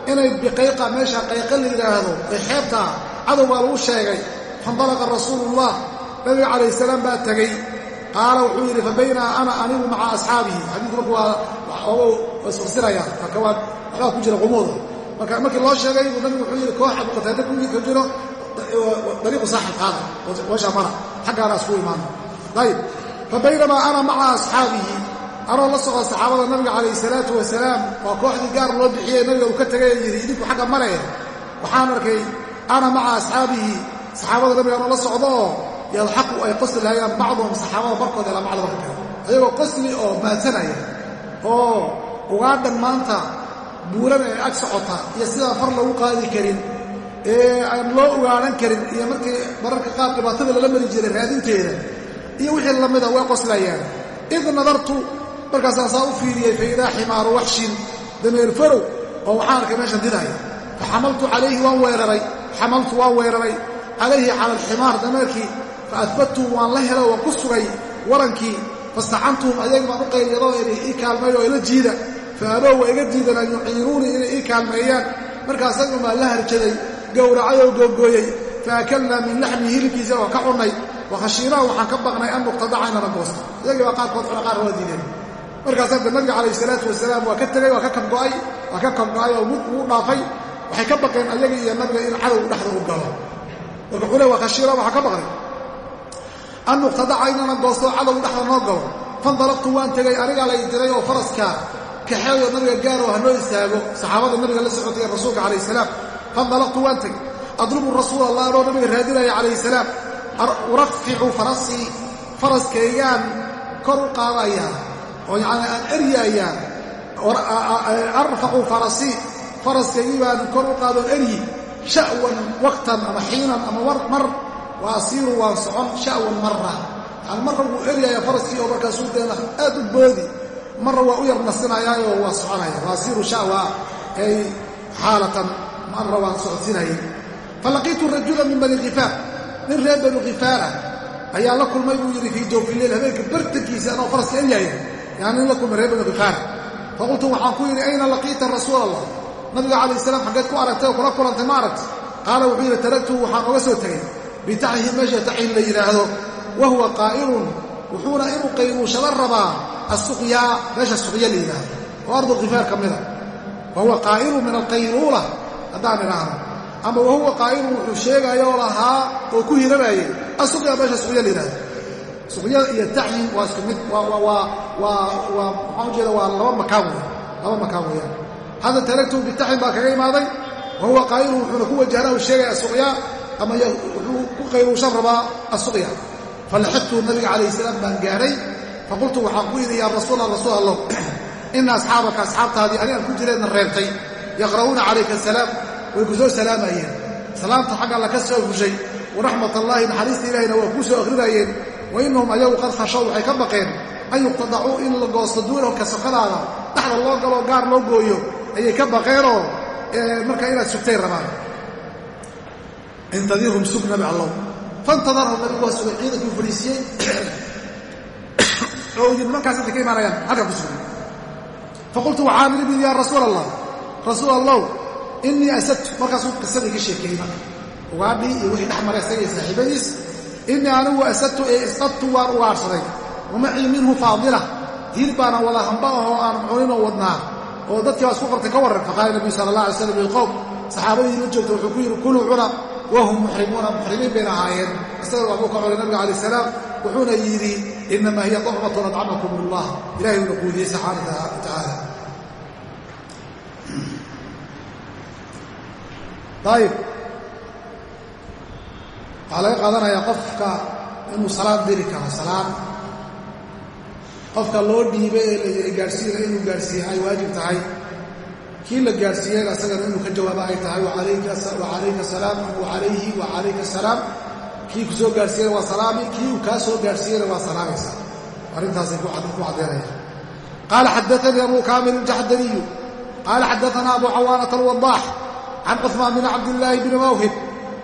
inay biqayqa meesha qayqa la yidhaahdo ee xeebtaa cadow baa lagu sheegay faindalaqa rasuulullah nabiga calayh salaam baa tegey qaala wuxuu yidhi fa baynaa ana anigu maca asxaabihi. Xadiidku marka waa isfasiraya marka waa waxbaa ku jira qumuuda marka markii loo sheegay buu nabigu wuxuu yidhi koox abu qataada ku jiro dariiqu saaxib qaada meeshaa mara xaggaana isku imaana ayib. Fa baynamaa ana maca asxaabihi. Anoo la socdo saxaabada nabiga calayh salaatu wasalaam waa kooxdii gaar loo bixiyey nabiga uu ka tegay yidhi idinku xagga male waxaan saxaabada nabiga anoo la socdo oo yadxaqu ay qosli lahayaan bacduhum saxaabada barkood ilaa bacda barka. Ayagoo qosli oo maadsanaya oo ugaadhan maanta buuran ee ag socota iyo sidaan far loogu qaadi karin ee aan loo ugaadhan karin iyo markii mararka qaar dhibaatada lala mari jiray raadinteeda iyo wixii lamida way qoslayaan id nadartu markaasaan saa u fiiriyey fa idaa ximaaru waxshin dameer farow oo waxaan arkay meeshan didaya fa xamaltu calayhi waan weeraray xamaltu waan weeraray calayhi cala alximaar dameerkii fa adbadtuhu waan la helo waan ku sugay warankii fastacantuhum ayagi baan u qayliyadoo inay ii kaalmeeyo oo ila jiida. Fa aboo waa iga diidan an yuciinuunii inay ii kaalmeeyaan. Markaas agun baan la harjaday gowracay oo googooyey fa akalnaa min laxmii hilibkiisa waa ka cunnay wa khashiinaa waxaan ka baqnay an nuqtadaca inana goosto. Iyagii baa qaarkood cuna qaar waa diideen. Markaas hadda nabiga calayh salaatu wasalaam waa ka tegey waa ka kabgo'ay oo mud dhaafay. Waxay ka baqeen ayaga iyo nabiga in cadow dhexda u galo marka xule waa khashiira waxaa ka baqday an nuqtadaca inana goosto cadow dhexda noo galo. Fandalaqtu waan tegey anigaa lay diray oo faraska kaxeeyo nabiga gaaro hanoo istaago. Saxaabada nabiga la socotay ee rasuulka calayh salaam. Fandalaqtu waan tegey adlubu rasuul allah anoo nabiga raadinaya calayhi salaam. Uraficu farasii faraskaygaan kor u qaadayaa oo yacni aan eryaayaan. Kor u sha'wan waqtan ama xiinan ama mar wa asiiru waan socon sha'wan marra. Yani marka wuu eryaaya faraskii oo markaasuu deena aad u boodi. Marra waa u yar nasinayaayo waa soconaya wa asiiru shawa ay xaalatan marra waan socodsinayay falaqiitu rajula min bani khifaar nin reer bani khifaara ayaa la kulmay buu yidhi fii jawfileyl habeenka bartankiisa anoo faraska eryaaya yani nin la kulmay reer bani khifaara faqultu waxaan ku yidhi ayna laqiita rasuul allah nabiga calayh salaam xaggeed ku aragtay oo kula kulantay ma aragti qaala wuxuu yidhi taragtuhu waxaan oga soo tegey bitaxyihi meesha taxyin la yidhaahdo wa huwa qaa'ilun wuxuuna inuu qayluushada rabaa assuqyaa meesha suqya la yidhaahdo oo ardu khifaar ka mida wa huwa qaa'ilun min alqayluula haddaan idhaahdo. Ama wa huwa qaa'ilun wuxuu sheegayoo lahaa oo ku hiranayay assuqya meesha suqya la yidhahdo suqyada iyo taxyin waa isku mid maxaan ujeeda waa laba makaan wey laba makaan weeyaan hadda taragtuhu bitaxyin baa kaga imaaday. Wa huwa qaa'ilun wuxuuna ku wajahna u sheegaya asuqyaa ama wuxuu ku qayluushan rabaa asuqya falaxidtu nabiga calayh salaam baan gaaray. Faqultu waxaan ku yidhi yaa rasuula rasuul allah ina asxaabaka asxaabtaadii anigaan ku jireedna reebtay. Yaqra'uuna calayka asalaam way ku soo salaamayeen. Salaamta xag alla ka soo fushay waraxmat allaahi naxariista ilahayna waa kuu soo akhrinayeen. Wa innahum ayagu qad khashow waxay ka baqeen. An yuqtadacuu in la goosto duunahu kasokadaada dhexda loo galoo gaar loo gooyo ayay ka baqeenoo marka inaad sugtay rabaan. Intadirhum sug nabi allow fantadarhum nabigu waa sugay ciidankuu fadhiisiyey oo yidhi nimankaas intay ka imaanayaan halkaa ku sugay. Faqultu waxaan idhi yaa rasuul allah rasuul allow innii asadtu. Markaasuu qisadii ka sheekeeyey marka. Ugaadhii iyo wixii dhex maray isaga iyo saaxiibadiis. Innii anigu asadtu ee isqadtu waan ugaadhsaday wamacii minhu faadila. Hiil baana wada hamba ahoo aan cuninoo wadnaa oo dadkii baa isku qortay ka warran faqaala nabiyu sala allah alay slam lilqowm saxaabadii la joogta wuxuu ku yidhi kuluu cuna wahum muxrimuuna muxrimiin bayna ahaayeen. Isaga waabuu ka colay nabiga calayh salaam wuxuuna yidhi inamaa hiya ducmatun adcamakum allah. Ilahay uuna quudiyey subxaana wa tacaala ayib waxaa laga qaadanayaa qofka inuu salaad diri karo salaad qofka loo dhiibay ee la yidhi gaadhsiina inuu gaadhsiiya ay waajib tahay. Kii la gaadhsiiyeyna isagana inuu ka jawaaba ay tahay wacalayka salaam wacalayhi wacalayka salaam. Kii ku soo waa salaami kii kaa soo gaadhsiiyeyna waa salaamaysa arrintaasay ku caddaynaya qaala xadaanii abu kaamil aljaxdariyu qaala xadaana abu cawaanata alwadaax can cuثmaan bn cabdillaahi bni mawhib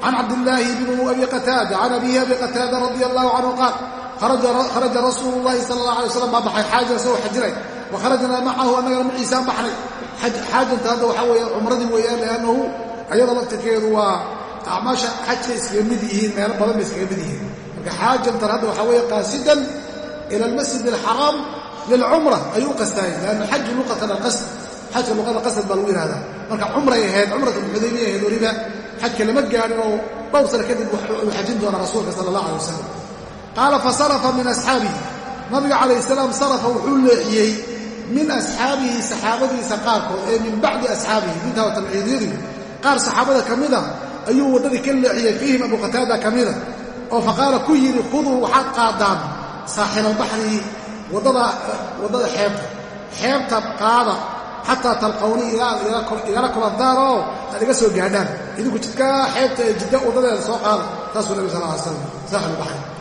can cabdillaahi bni abi qataada can abihi abi qataada radia allahu canhu qaal kharaja rasuulu llahi sala allah alay waslam baa baxay xaajan isagoo xajiray wa kharajnaa macahu annagana maciisaan baxnay xaajanta hadda waxaa weeye cumradii weeyaan liannahu ayada laftirkeedu waa acmaasha xajka iskaga mid yihiin meelo badan bay iskaga mid yihiin marka xaajantan hadda waxaa weeye qaasidan ila almasjid alxaraam lilcumra ayuu u qastaayay lianna xaju luqatan alqasd xajka luqada qasad baa lagu yihahdaa marka cumray ahayd cumratulxudaybiya ahayd weliba xajka lama gaadhin oo dhowr sano kadib uu xajin doona rasuulka sala allah alay wasalam qaala fasarafa min asxaabihi. Nabiga calayh salaam sarafa wuxuu leexiyey min asxaabihi saxaabadiisa qaarkood ee min bacdi asxaabihi mintaa waa tabciidiyadu qaar saxaabada ka mida ayuu waddadii ka leexiyey fiihim abu qataada ka mida oo faqaala ku yidhi khuduu waxaad qaadaan saaxiralbaxri waddada xeebta. Xeebta qaada xataa talqawnii igala kulantaan oo aad iga soo gaadhaan. Idinku jidkaa xeebta ee jidda waddadeeda soo qaada. Saasuu nabi sal ly slam saaxiralbaxri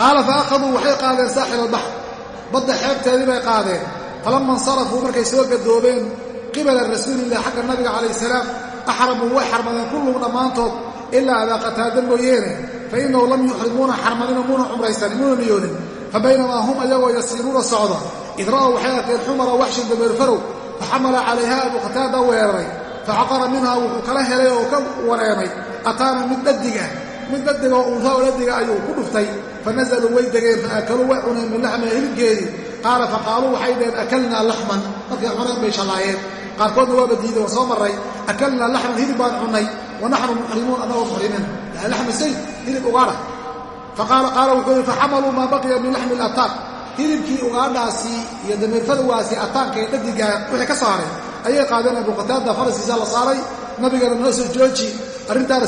qaala fa akhaduu waxay qaadeen saaxir albaxr badda xeebteedii bay qaadeen falama insarafuu markay soo gadoobeen qibala rasuulilah xagga nabiga calayh salaam axramuu way xarmadeen kulluhum dhammaantood ilaa abaa qataada mooyeene fa innahu lam yuxrimuuna xarmanina muuna cumraysan muuna niyoonin fa baynamaa hum ayagoo yasiiruuna socda id ra'ow waxay arkeen xumara waxshin dameerfarow fa xamala calayha abuu qataada weeraray fa caqara minhaa wuxuu kala helay oo ka wareemay ataana mid dhadiga mid dhadiga oo unhaa oo dhadiga ayuu ku dhuftay. Fa nazaluu way degeen fa aakaluu way cuneen min laxmiha hilibkeedii qaala faqaaluu waxay dhaheen akalnaa laxman. Markay cuneen bay shallaayeen. Qaarkoodna waaba diiday waan soo marray. Akalnaa laxman hilib baan cunnay. Wa naxnu muxrimuun annagoo muxrimiin yani laxmi sayd hilib ugaadha. Qaala wuxuu yidhi faxamaluu maa baqiya min laxmi lataaq hilibkii ugaadhaasi iyo dameerfadawaasi ataanka ee dhadigaa wixii ka haray ayay qaadeen abu qataada faraskiisa la saaray. Nabigana noo soo jooji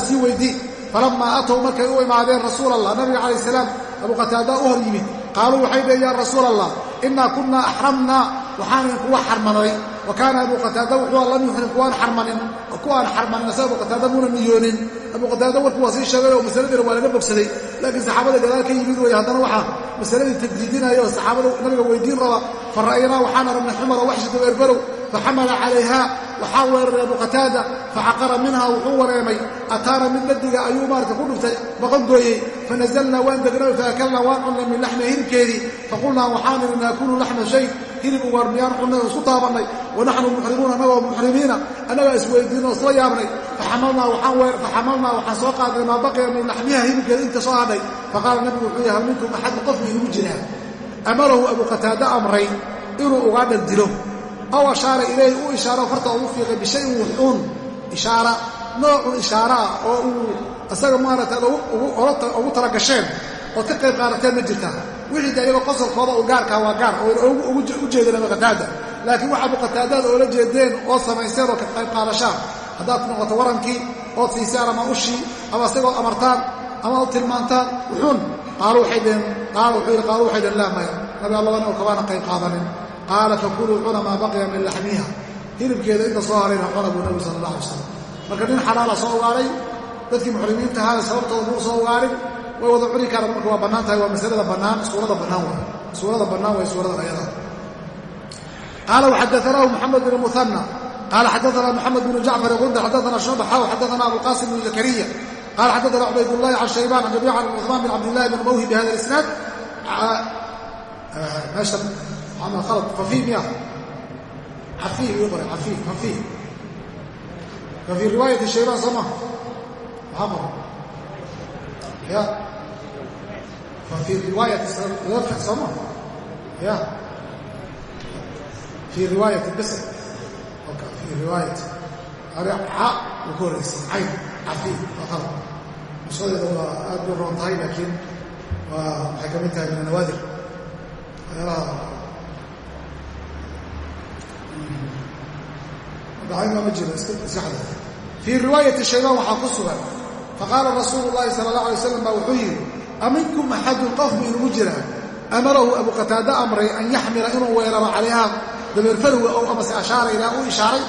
sii weydii falammaa atow markay u imaadeen rasuul allah nabiga calayh salaam abu qataada u hor yimid qaaluu waxay dhaheen yaa rasuul allah innaa kunnaa axramnaa waxaanan kuwa xarmanay wa kaana abu qataada wuxuu lam yuxrim kuwaan xarmanin kuwaan xarmanin asaga abu qataada muuna niyoonin abu qataada warkuu waa sii sheegay oo masaladiina waa laga bogsaday laakiin saxaabada gadaal ka yimid wey haddana waxaa masaladii tajdiidinaya oo saxaabada nabiga weydiin raba fa ra'aynaa waxaan aragnay xumara waxshida weerbarow faxamala calayha waxaa weeraray abu qataada facaqara minha wuxuu wareemay ataana mid dhadiga ayuu maarata ku dhuftay baqangooyey fanazalnaa waan degnay faakalnaa waan cunnay min laxmiha hilibkeedii faqulnaa waxaan idhi naakulu laxma shay hilib ugaar miyaan cunnay isku taabannay wanaxnu muxrimuun annagoo muxrimiina annagaa isweydiin oo isla yaabnay faxamalnaa waxaan soo qaadnay maa baqiya min laxmiha hilibkeeda inta soo hadhay faqaala nabigu wuxuu yahay minkum axad qof iigu jiraa amarahu abu qataada amray inuu ugaadha dilo aw ashaara ilayhi u ishaaro farta ugu fiiqay bishayin wuxuun ishaara noocun ishaara ah oo uu isaga maaragta ugu talagasheen ood ka qayb qaadateen ma jirtaa wixii de iyagoo qosolkooda u gaarkaa waa gaar oo u jeedeen abu qataada laakiin waxa abu qataadaad oola jeedeen oo samaysteen oo ka qayb qaadashaan haddaad noqoto warankii ood siisaan ama ushii ama isagoo amartaan ama u tilmaantaan wuxuun qaalu waxay dheheen qaala wuxuu yidhi qaalu waxay dheheen laa maya nabi allah anagu kabaana qayb qaadanin qaala fakuluu cuna maa baqiya min laxmiha. Hilibkeeda inta soo harayna cuna buu nabigu sala allah alay slam marka nin xalaala soo ugaaray dadkii muxrimiinta ahaana sababtooda muu soo ugaarin way wada cuni karaan. Marka waa bannaan tahay waa masalada bannaan suurada bannaan waay suurada bannaan way suurada ayada qaala waxadaanaahu moxamed bn muhanna qaala xadaana moxamed bn jacfar qunda xadaana shubaxaw xadaana abulqasim bn zakariya. Qaala xadaana cubaydullahi can shaybaan can jabiic can cuثmaan bin cabdillahi bn mawhi bi hada isnaad maxamed khalad khafiif miya xafiif ii qoray xafiif khafiif fa fii riwaayati shaybaan soo maha maxaa qoran ya fa fii riwaayati dadka soo maha ya fii riwaayati bs oka fii riwaayati ca uu ka horreysay cayn cafiif waa khalad nushadeeda waa aad u roon tahay laakiin waa waxay ka mid tahay min anawaadir waxyaalaha ma jiro fii riwaayati shaybaan waxaa ku sugan faqaala rasuulu llaahi sala allah alay wasalam baa wuxuu yidhi aminkum axadun qof bu inugu jiraa amarahu abu qataada amray an yaxmila inuu weeraro calayha dabeerfarwa ow amase ashaara ilaa u ishaaray?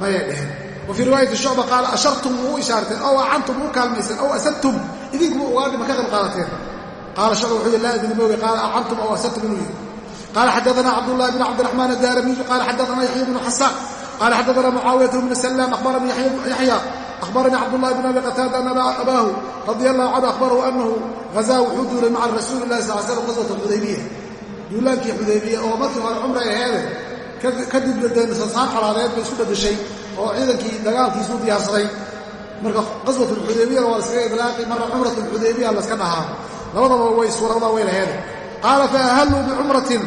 Mayay dheheen wa fii riwaayati shucba qaala ashartum u ishaarteen ow acantum u kaalmayseen ow asadtum idinkuba ugaadhima ka qayb qaadateen. Qaala shucba wuxuu yidhi laa idin mooge qaala acantum ow asadtum inuu yidhi. Qaala xadaana cabdullahi bn cabdiraxmaan addaaramiyu qaala xadaana yaxya bnu xasaan قال xdثna معاaوية بن سلام أخبرني يحيى أخبرني cبدالله بن أبي قتاaدة أن أbاه رضي الله عنه أخبره أنه غزاa wuxuu duulay mعa رasuuل اللhi صل sلم qasوة الxudaybiية duulaankii xudaybiya oo markii hore cumray aheede kadibna dee sasaan colaadeed bay isu dhadashay oo ciidankii dagaalkiisu diyaarsaday marka qasوaة الxudaybiyana waa laskaga iطlaaqi marna cumraة الxudaybiya laska dhahaa labadaba way suurada way laheede qaala faأhلوا بcumraةi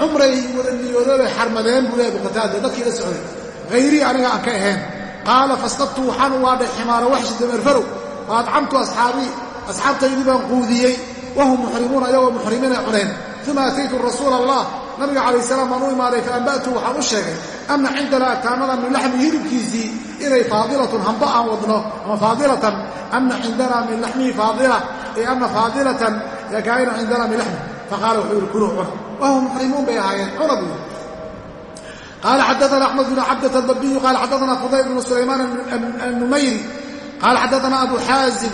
cumray wada niyoodabay xarmadeen buu leh abu qataada dadkii la socday hayrii aniga aan ka ahayn qaala fastabtu waxaan u waadhay ximaara waxshi dameerfarow fa adcamtu asxaabii asxaabtaydii baan quudiyey wahum muxrimuuna ayagoo muxrimiinay cuneen uma ataytu rasuula allah nabiga calayh salaam baan u imaaday faanba'tu waxaan u sheegay anna cindana agtaanada min laxmi hilibkiisii inay faadilatun hamba aan wadno ama faadilatan anna cindana min laxmihi faadila ee anna faadilatan yakaa'ina cindana min laxmi faqaala wuxuu yidhi bay ahaayeen قال xدثنا أحمد بن عبدة الضبي قال xدثنا فضيل بن سليمان النميري قال xدثنا أبو xاaزم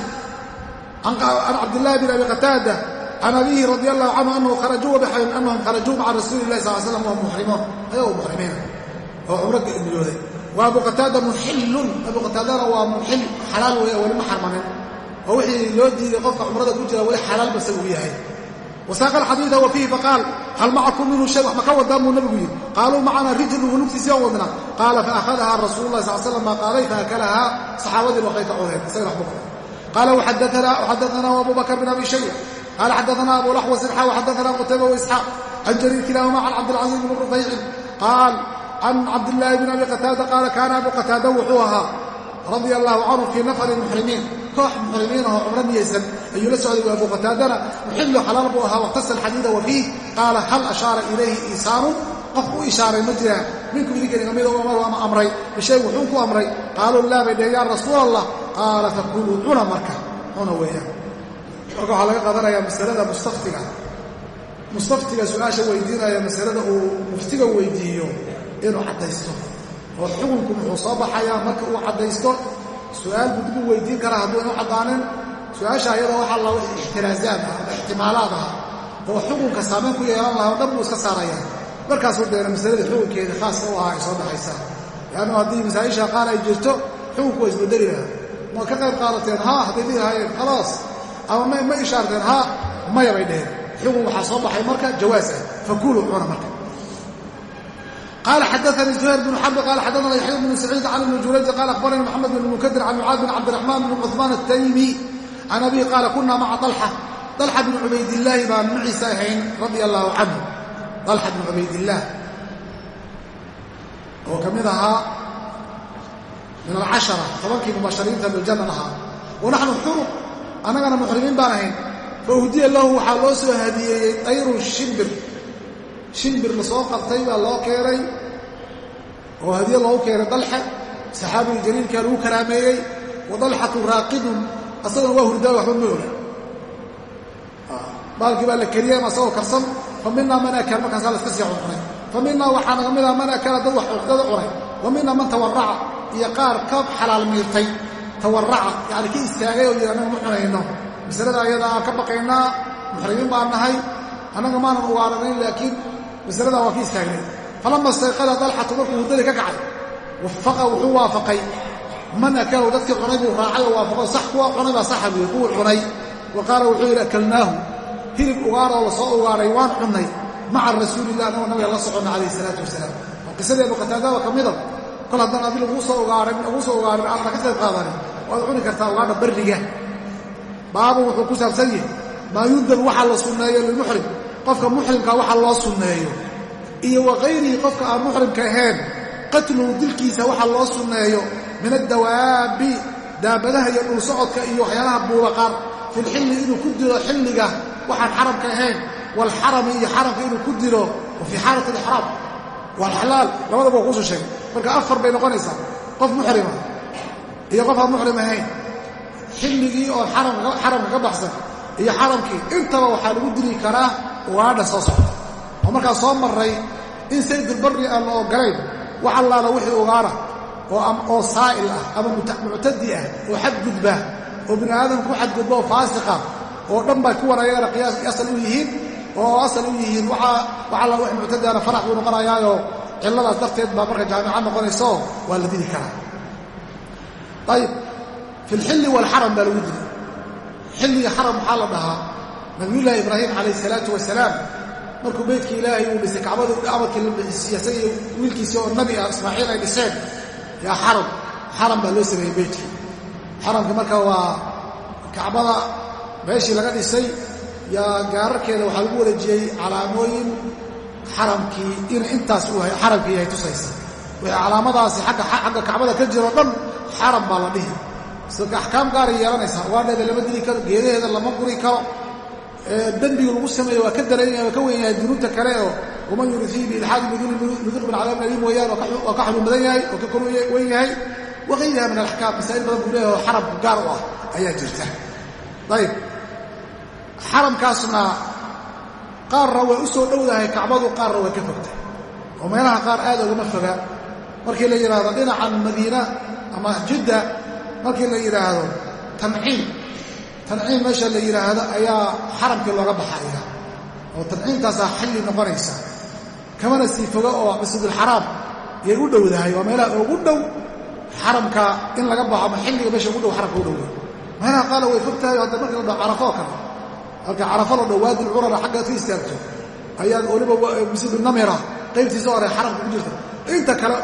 عن cبدالله بن أبي قتاaدة عن أبيه رضي الله عنه أنهم خرجوا مع رسuل اللh صل سلم وهم محرمون ayagoo محرميina oo cumro niyooday وأبو قتاaدة محilun أبو قتاadana waa muxil xalaal weya weli ma xarmanin oo wixii loo diiday qofka cumrada ku jira weli wasaaqa alxadiida wa fiihi faqaal hal macakum minhu shay wax ma ka wadaan buu nabigu yidhi qaaluu macanaa rijlu hulugtiisii aan wadnaa qaala faahadahaa rasuulu lah sal slam maa qaaday faakalahaa saxaabadiina waxbay ka cuneen isagana waxbu qaba qaala waxadaanaa abu bakr bin abi shayba qaala xadaanaa abu laxwas irxa waxadaanaa qutayba waisxaaq can jariir kilaahuma can cabdilcaziiz bn rufaycin qaal can cabdillaahi bn abi qataada qaala kaana abu qataada wuxuu ahaa radia allahu canhu fii nafari muxrimiin koox muxrimiin ahoo cumro niyaysan ayuu la socday abu qataadana. Muxillu xalaal buu ahaa waqtasa alxadiida wa fiih. Qaala hal ashaara ilayhi iisaanun qof u ishaaray ma jiraan. Minkum idinkan mid ama amray. Bishay wuxuu ku amray. Qaaluu laa bay dheheen yaa rasuul allah qaala fakuluu cuna marka cuna weeyaan. Marka waxaa laga qaadanayaa masalada mustaftiga. Mustaftiga su'aasha weydiinaya masalada uu muftiga weydiiyo inuu caddaysto. Oo xukunku muxuu soo baxayaa marka uu caddaysto su'aal buu dib u weydiin karaa hadduu inu caddaanin su'aasha ayadoo waxaa la wixii ixtiraazaad ah ama ixtimaalaad ah oo xukunka saamayn ku yeelan lahaa o dhan buu iska saaraya markaasuu deena masaladii xukunkeeda khaaska u ahaa ay soo baxaysaa leannu haddii masaa'isha qaar ay jirto xukunku waa isbedeli lahaa ma ka qayb qaadateen haa hadday dhihi lahaayeen khalaas ama ma ishaarteen haa maya bay dheheen xukun waxaa soo baxay marka jawaas ah fakuluu cuna marka qala xadaani zuhayr bnu xarbi qaala xadaana yaxya bnu saciid can ibni jurayji qaala akhbarani moxamed bn munkadir can mucaad bin cabdiraxmaan bni cuhmaan ataymi can abihi qaala kunaa maca alxa dalxa bni cubaydillaahi baa magaciisa ahayn radia allaahu canhu dalxa bni cubaydillaah oo ka mid ahaa min alcashara tobankii mubashariinta biljannan ahaa wa naxnu xuruq annagana muxrimiin baan ahayn fa uhdiya lahu waxaa loo soo hadiyeeyey tayrun shimbir shimbir la soo qabtay baa loo keenay oo hadiye loogu keenay dalxa saxaabiga jaliilkaa lagu karaameeyey wa dalxatu raaqidun asaguna waa hurdaa waxba ma oga. Baalkii baa la keliyey ama asagoo karsan fa minaa man akala markaasaa la iska sii cunqunay fa minaa waxaa naga mida man akala dad wax cuqdada cunay wa minaa man tawaraca iyo qaar ka xalaal tawaraca yacani ka istaagay oo yidhi annaga ma cunayno masalada ayada aan ka baqaynaa muxrimiin baan nahay annaga maanan ugaaranayn laakiin masaladaa waa ka istaagnay. Falama istayqada dalxatu markuu huddadii ka kacay wafaqa wuxuu waafaqay. Man akalahu dadkii cunay buu raacay oo waafaqo sax kuwa cunay baa saxa buyi kuwuu cunay. Wa qaala wuxuu yidhi akalnaahu. Hilib ugaaroo la soo ugaaray waan cunnay. Maca rasuulilah annagoo nabiga la soconna calayhi salaatu wasalaam. Oo qisadii abu qataadaba ka mida kol haddaan adi laguu soo ugaarin laguu soo ugaarin aadna ka qayb qaadanin waad cuni kartaa ugaadha barriga baabu wuxuu ku saabsan yahay maa yundabu waxaa la sunneeyo lilmuxrim qofka muxrimka waxa loo sunneeyo iyo wakayrihi qofka aan muxrimka ahayn qatluhu dilkiisa waxa loo sunneeyo min addawaabi daabadaha iyo dhul socodka iyo waxyaalaha buubaqaar filxilli inuu ku dilo xilliga waxaan xaramka ahayn waalxarami iyo xaramka inuu ku dilo wa fii xaalat alixraam waalxalaal labadaba waa kuusoo sheegay. Marka afar bay noqonaysaa qof muxrima iyo qof aan muxrim ahayn xilligii oo xaramka ka baxsan iyo xaramkii. Intaba waxaa lagu dili karaa ugaadha soo socda. Oo markaa soo marray in saydulbarri aan la ogolayn. Wax allaala wixii ugaadha oo saa'il ah ama muctadi ah oo xadgudba oo bini aadam ku xadgudba oo faasiqa oo dhan baa kuwan ayagana qiyaas asal u yihiin oo asal u yihiin. Wax alla wax muctadiana farax buu noqonayaayoo cilladaas darteed baa marka jaamica noqonaysaoo waa la dili karaa. Ayib fi lxilli waalxaram baa lagu dili xilliga xaram maxaa la dhahaa nabiyullaahi ibraahim calayh salaatu wasalaam. Markuu beydkii ilaahay uu dhisay kacbadii amarkii la bixisiiy isaga iyo wiilkiisii oo nabi ah ismaaciil ay dhiseen. Yaa xaram xaram baa loo sameeyey beydkii xaramka marka waa kacbada meeshii laga dhisay yaa gaararkeeda waxaa lagu wareejiyey calaamooyin xaramkii in intaas uu xaramkii yahay tusaysa. Wixii calaamadaasi agga kacbada ka jiroo dhan xaram baa la dhihi axkaam gaaray yeelanaysaa ugaadheeda lama dili karo geedaheeda lama guri karo. Dembiga lagu sameeye waa ka dareenya waa ka wen yahay dunuubta kale oo waman yurid fiihi biilxaadi bidunubi min cadaabin aliim mooyaan waa ka xanuun badan yahay oo ka kor wen yahay wakayriha min alaxkaam masaa'il badan buu leeyahay oo xaramku gaar u ah ayaa jirta. Ayib xaramkaasna qaarna way u soo dhowdahay kacbadu qaarna way ka fogtay. Oo meelaha qaar aad ogama foga. Markii la yidhaahdo dhinacan madiina ama jidda markii la yidhaahdo tanciim tanciim meesha la yidhaahdo ayaa xaramkii looga baxaya oo tanciimtaasaa xilli noqonaysa. Kamana sii foga oo masjidulxaraam yay u dhowdahay waa meelaha ugu dhow xaramka in laga baxo ama xilliga meesha ugu dhow xaramka u dhowda. Meelaha qaarna way fog tahay hadda markii la dhaho carafo kale halka carafo la dhaho waadi lcurara xaggaad ka istaagto ayaad weliba masjidunamira qaybtiisa hore xaramka ku jirta. Inta kale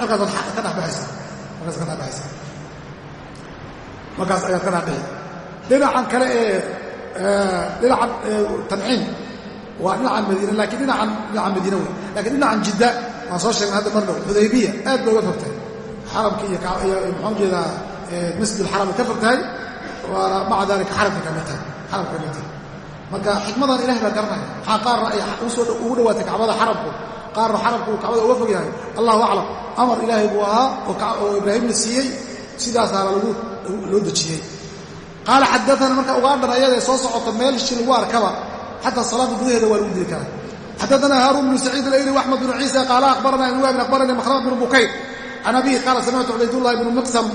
halkaasaad ka dhexbaxaysa markaas ayaad ka dhaadhici dhinacan kale ee dhinacan tanciim waa dhinacan madiina laakiin dhinacan dhinacan madiina wey lakiin dhinacan jidda waan soo sheegnay hadda mar dhow xudaybiya aad bay uga fogtahay xaramka iyo maxaan jeedaa masjid alxaram ka fog tahay waana maca daalika xaramka ka mid tahay xaramka ka mid tahay. Marka xikmadan ilahay baa garanaya. Maxaa qaarna ay ugu dhawaatay kacbada xaramku. Qaarna xaramku uu kacbada uga fog yahay. Allahu aclam. Amar ilaahay buu ahaa oo ibraahimna siiyey. Sidaasaana loo dejiyey. Qaala xadaana marka ugaadhan ayadae soo socota meelshi lagu arkaba xataa salaada gudaheeda waa lagu dili karaa. Xadaana haaruun bnu saciid alayli waxmed bnu ciisa qaala akhbarana ibn waabin akhbaranii makhrama bnu bukayr. Can abihi qaala samictu cubaydullahi bnu miqsam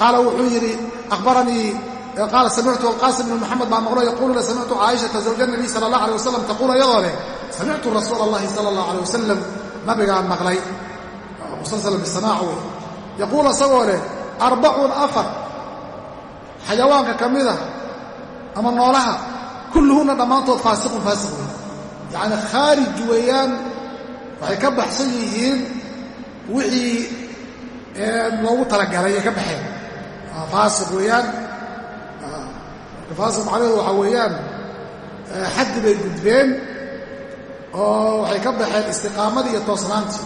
qaala wuxuu yidhi akhbaranii qaala samictu alqaasim bnu muxamed baa maqlo yaquuluna samictu caaishata zawja nabiy sala allah alay wasalam taquul iyadoo leh samictu rasuula allahi sala allah alay wasalam nabigaan maqlay musalsala bisamaac wey yaquul isagoo leh arbacun afar xayawaanka ka mida ama noolaha kulluhunna dhammaantood faasiqun faasiq wey yacni khaarij weeyaan waxay ka baxsan yihiin wixii loogu talagalay ay ka baxeen. Faasiq weeyaan. Marka faasiq macnaheedu waxaa weeyaan xaddi bay gudbeen oo waxay ka baxeen istiqaamadii iyo toosnaantii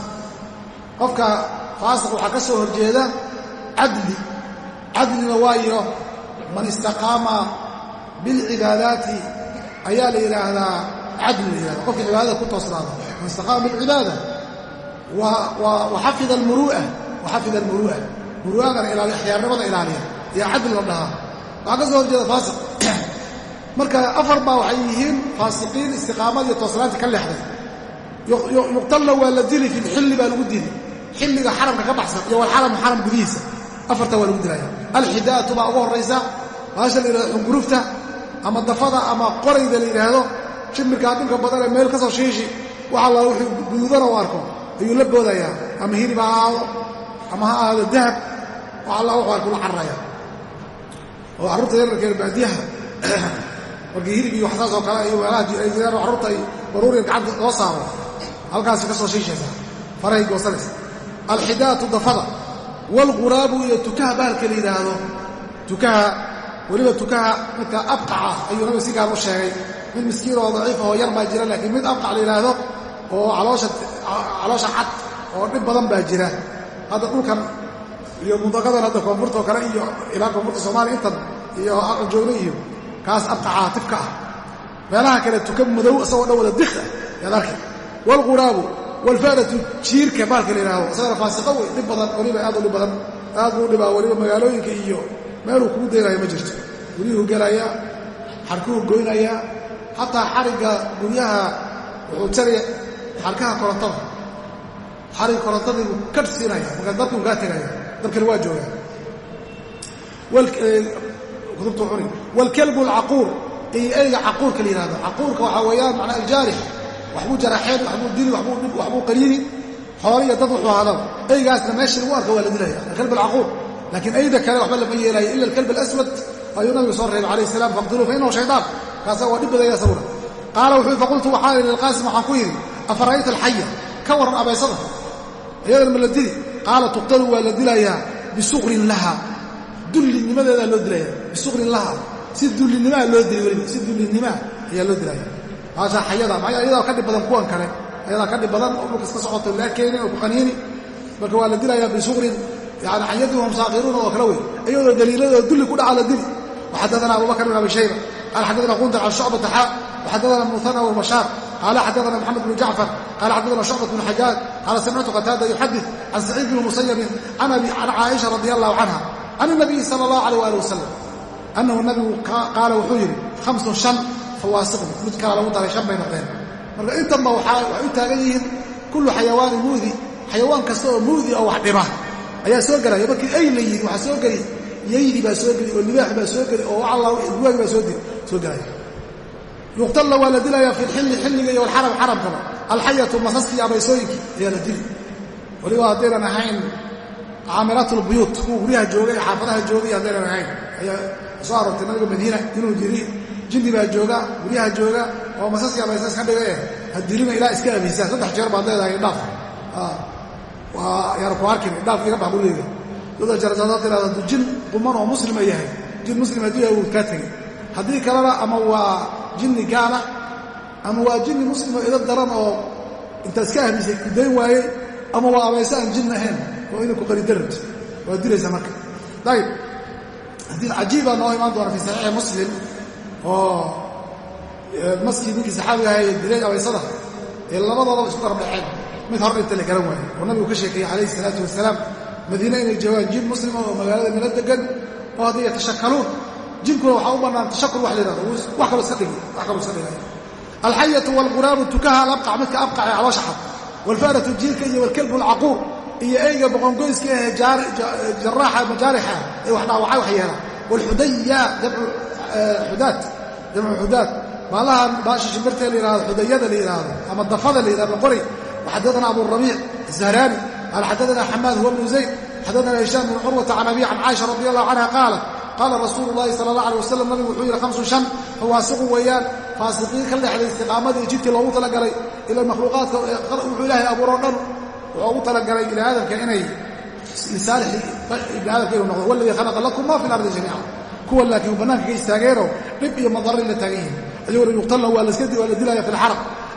qofka faasiq waxaa ka soo horjeeda cadli. Cadlina waayo man istaqaama bilcibaadaati ayaa la yidhaahdaa cadli la yidhahda qofka cibaadada ku toosnaada. Man istaqaama bilcibaada wa xafida almuru'a wa xafida almuru'a muru'adana ilaaliya axyaarnimada ilaaliya ayaa cadli la dhahaa. Waxaa ka horjeeda faasiq. Marka afar baa waxay yihiin faasiqiin istiqaamadii toosnaantii ka leexday. Yuqtalla waa la dili fi lxilli baa lagu dili. Xilliga xaramka ka baxsan iyo walxaramu xaram gudihiisa. Afarta waa lagu dilaya. Alxidaatu baa ugu horraysa baasha la yidhahdo xungurufta ama dafada ama qorayda la yidhaahdo shimbirkaa dhulka badanee meel ka soo shiishi waxa la wuxuu guduudana u arko ayuu la boodayaa ama hilib ha ahaado ama ha ahaado dahab wax alla wuxuu arku la cararaya oo carruurta yararkeer baadiyaha markii hilib iyo waxsaas oo kale iyo meelaha jirayaan carruurta ay baruuriga gacanta loo saaro halkaasi ka soo shiishaysaa farahay goosanaysa. Alxidaatu dafada waalquraabu iyo tukaha bahalka la yidhaahdo tukaha weliba tukaha midka abqaca ayuu nabiga si gaar u sheegay. Mid miskiin oo daciif oo yar baa jira laakiin mid abqac la yidhaahdo oo caloosha cad oo dhib badan baa jira. Hadda dhulkan iyo mundaqadan hadda koonfurta oo kale iyo ilaa koonfurta soomaaliya intan iyo aqal joogna iyo kaas abqacaa tifka ah. Meelaha kale tuka madow isagoo dhan wada dik ah yaad arki. Waalquraabu waalfa'datu jiirka baalka la yidhaahdo isagana faasiqo wey dhib badan weliba aad u dhib badan aad buu dhibaa weliba magaalooyinka iyo meeluu kugu daynayo ma jirto. Guryuhu gelaya xarkuhu goynaya xataa xarigga guryaha wuxuu jaraya xarkaha korontada xarig korontadii buu kadh siinaya markaa dabkuu kaa tegaya dabkani waa joogaa kutubtu cuni waalkalbu alcaquur iyo eyga caquurka la yihahdo caquurka waxaa weeyaan macnaa aljaarix waxbuu jaraxeen waxbuu dili waxbuu qaniini xoole iyo dad wuxuu hadaba eygaasna meeshii lagu arka waa la dilaya alkalb alcaquur laakiin eyda kale waxba lama yeelayo ila alkalb alaswad. Ayuu nabigu soo reebay calayh salam faqtuluu fa innahu shaydaan kaasa waa dhib badaya isaguna qaala wuxuu faqultu waxaan idhi lilqaasim waxaan ku yidhi afara'ayta alxaya ka warran abaysada. Iyadana ma la dili. Qaala tuqtalu waa la dilayaa bisuqrin laha. Dullinimadeedaa loo dilaya bisuqrin laha. Si dullinimaa loo dili weliba si dullinimaa ayaa loo dilaya. Maasha xayada maxaa iyadaa ka dhib badan kuwan kale. Ayadaa ka dhib badan oo dhulka iska socoto la keenin oo ku qaniini. Marka waa la dilayaa bisuqrin yani xayadihum saakiruuna oo kale wey iyadoo daliiladoo dulli ku dhaca la dili waxaddaana abubakr bin abi shayba qaala xaddaana qundar can shucbata xaa waxaddaana muhana walmashaar qaala xaddaana maxamed bnu jacfar qaala xaddaana shucbat bnu xajaaj qaala samictu qataada yuxadid can saciid bni musayabin can caaisha radi allahu canha can inabiyi sala allahu alayh waali wasalam annahu nabigu qaala wuxuu yidhi hamsun shan fawaasiqun mid kala lagu daray shan bay noqdeen marka intanba waxay u taagan yihiin kullu xayawaanin muudi xayawaan kasta oo muudi oo wax dhiba ayaa soo gelaya markii ay la yidhi waxaa soo geli yaydi baa soo geli oo libaax baa soo geli oo alla duwaagi baa soo gelaya yuqtalla waa la dilayaa fi lxilli xilliga iyo walxaram xaramkaba alxayatu masaskii abaysooyinkii ayaa la dili weliba haddaynan ahayn caamilaat kuwa guryaha jooga ee xaafadaha joogay haddaynan ahayn ayaa soo aroortay nabiga madiina inuu yidhi jinni baa jooga guryaha jooga oo masaskii abaysa iska dhiga eh hadilina ilaa iska abaysaa saddex jeer baad leedahay dhaaf yar ku arkin dhaaf iga hadduu jin quman oo muslima yahay jin muslim hadduu wuu kaa tegey haddii kalena ama waa jinni gaala ama waa jinni muslimoo idab daran oo intaa iska ahmisay ku dayn waayey ama waa abayse aan jin ahayn oo inay ku qarido rabto waa dilaysa marka. Ayib xadiid cajiibaa noo imaan doona fii saxiixi muslim oo maskii ninkii saxaabiga ahaa ee dilay abaysada ee labadoodaba isku darbdhaceen mid hor dhinta la garan waaye oo nabigu ka sheekeeyey calayhi salaatu wasalaam madiine inay joogaan jin muslima oo magaalada milo degan oo hadday yatashakaluun jinkuna waxaa u bannaan tashakul wax la yihahdo wax kaloo iska dhigi wax kaloo iska dhigaya alxayatu waalquraabu tukaha alabqac midka abqac ee caloosha xad. Waalfaratu jiilka iyo walkalbu alcaquur iyo eyga boqongoyska ee jaraaxa majaarixa ee wax dhaawacay wax yeela. Waalxudaya jamcu xudaad jamcu xudaad. Baalahan baasha shimbirtee la yihahdo xudayada la yidhaahdo ama dafada la yidhahdo qori waxadadana abu rabiic الزهراني قال حدثنا حماد هو بن زيد حدثنا هشام بن عروة عن أبي عن عائشة رضي الله عنها قالت قال رسول الله صلى الله عليه وسلم nabigu wuxuu yidhi hamsu shan fawaasiqu weeyaan faasiqiin ka dhexday istiqaamadii jidkii loogu talagalay ila makhluuqaadka wuxuu ilaahay abuuroo dhan wuxuu ugu talagalay bini aadamka inay lisaalixi ibni aadamka inuu noqdo waladii khalaqa lakum ma fi lardi jamiica kuwa laakiin bannaanka ka istaageenoo dhib iyo madari la taagan yihiin ayaguna yuqtalna waa la dilaya fi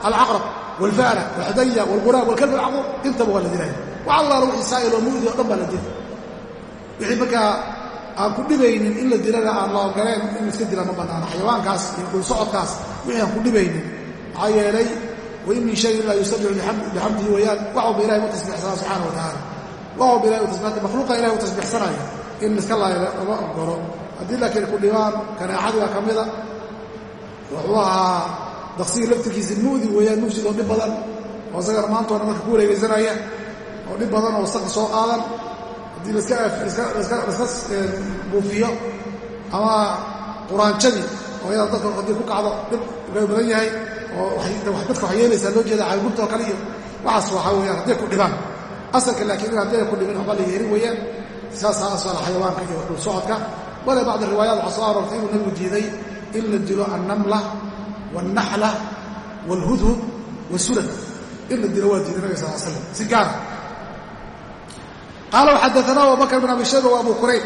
alxaraq alcaqrab waalfa'ra walxudaya waalquraab walkalb alcaquur intaba waa la dilaya wax allaala wixii saa'iloo mu'di o dhan baa la dila wixii markaa aan ku dhibaynin in la dilana aan la ogoleen in iska dila ma bannaana xayawaankaas iyo dhulsocodkaas wixii aan ku dhibaynin maxaa yeelay wain min shayin laa yusabixu bixamdihi weeyaan wax walba ilahay u tasbiixsanaa subxaana wa tacaala wax walba ilahay u tasbiixta makhluuqa ilahay u tasbiixsanaya in iska laayo lama ogolo haddii laakiin ku dhibaan kanaaxadii baa ka mida wuxuu ahaa daqsigii laftirkiisa mu'di weeyaan mufsid oo dhib badan. Oo isagana maantoona marka ku wareegaysanaya oo dhib badan oo wasaqda soo qaadan. Haddii laska buufiyo ama quraanjadii oo iyada dadka haddii ku kacdo dhib uga badan yahay oo dadka wax yeelaysaa loo jeeda caagurta oo kale iyo waxaas waxaa weyaan hadday ku dhibaan. Asalka laakiin in hadday ku dhibin waxba la yeerin weeyaan. Saasaa asala xayawaanka iyo dhul socodka. Bale bacd riwaayaat waxaa soo aroortay inuu nabigu diiday in la dilo annamla waalnaxla waalhudhud wasulad in la dilo waa diiday nabig sal l slam si gaara qaala xadaana abubakr bn abi shayba wa abu kurayb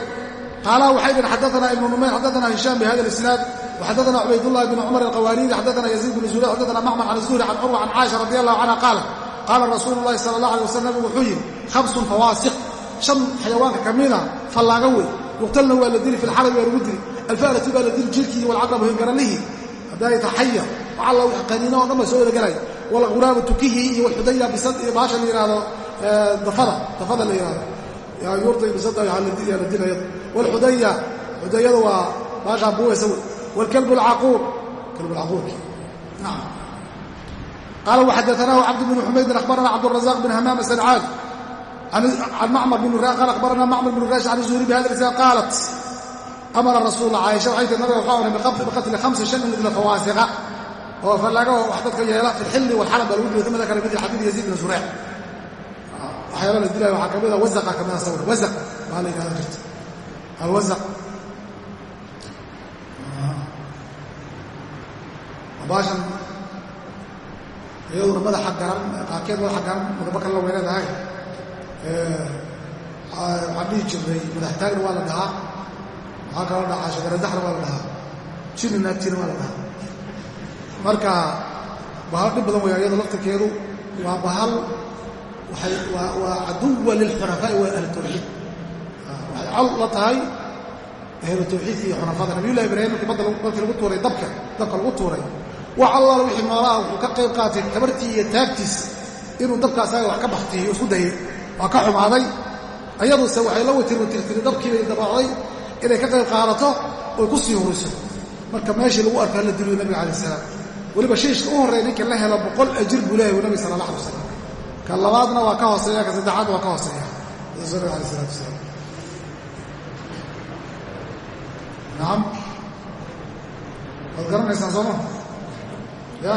qaala waxay dhn xadaana ibnu numayr xadaana hishaam bihada اlisnaad وxadaana cubaydullahi bn cumar alqawaaridi xadaana yaziid bn zubayr xadaana macmar can zuhri can curwa can caaisha radi allahu canha qaalat qaala rasuulu llahi sala اllah alay waslam nabigu wuxuu yidhi khamsun fawaasiq shan xayawaanka ka mida fallaaga wey yuqtalna waa la dili fi lxarabi waa lagu dili alfa'ratu baa la dili jirkii walcaqrabu hingaralihii hadday taxaya waxalla wix qaniino o dhan ba soo wadagelaya walquraabu tukihii iyo walxudaya bisad iyo baasha la yihahdo dafada dafada la yihahdo yurdi bisada yaa la dilaya walxudaya xudayada waa baashaa buwaysa wey walkalbu alcaquur kalbu alcaquurki naam qaala waxadaanaahu cabd bn xumaydin akhbarana cabdurazaq bin hamaam asancaadi can macmar bn qaal akhbarana macmar bn raashi can zuhri bihada lisnad qaalat amara rasuul caaisha waxay tii nabiga waxaa amray biqatli khamsi shan midla fawaasiqa oo fallaaga wax dadka yeela fi lxilli walxalam baa lagu dilay uma dakara midl xadiid yaziid bin zureyx waxyaaba la dilaya waxaa kamida wazaqa kamida sawir wazaq baa la yidhahda jirta alwazaq baashan iyaduna madaxa garan qaarkeed madaxa garan midaba kale la weyleedahay waxaan dhihi jirnay madax taagna waa la dhahaa waxaa kaloo dhahaa shagaradaxna waa la dhahaa. Jini naagtiina waa la dhahaa. Marka bahal dhib badan weya iyado laftirkeedu waa bahal waa caduwa lilxunafaa'i wa ahli tawxiid. Waxay col la tahay ahlu tawxiidka iyo xunafada. Nabiyullahi ibraahim markii badda markii lagu tuuray dabka dabka lagu tuuray wax allaala wixii noolaha wuxuu ka qayb qaatay tabartii iyo taagtiis inuu dabka asaga wax ka baktiyo isku dayay waa ka xumaaday. Ayaduse waxay la watir watirtiri dabkiibay dabacday inay ka qayb qaadato oy ku sii huriso marka meeshii lagu arkaa la diliyo nabiga calaih salaam. Weliba shiishka u horreeya ninka la helo boqol ajir buu leeyahy nabi sala allah alay wasalam ka labaadna waa ka hooseeya ka saddexaadna waa ka hooseeya. Nabiga alay salatu wasalaam. Nacam waad garanaysaan sooma ya?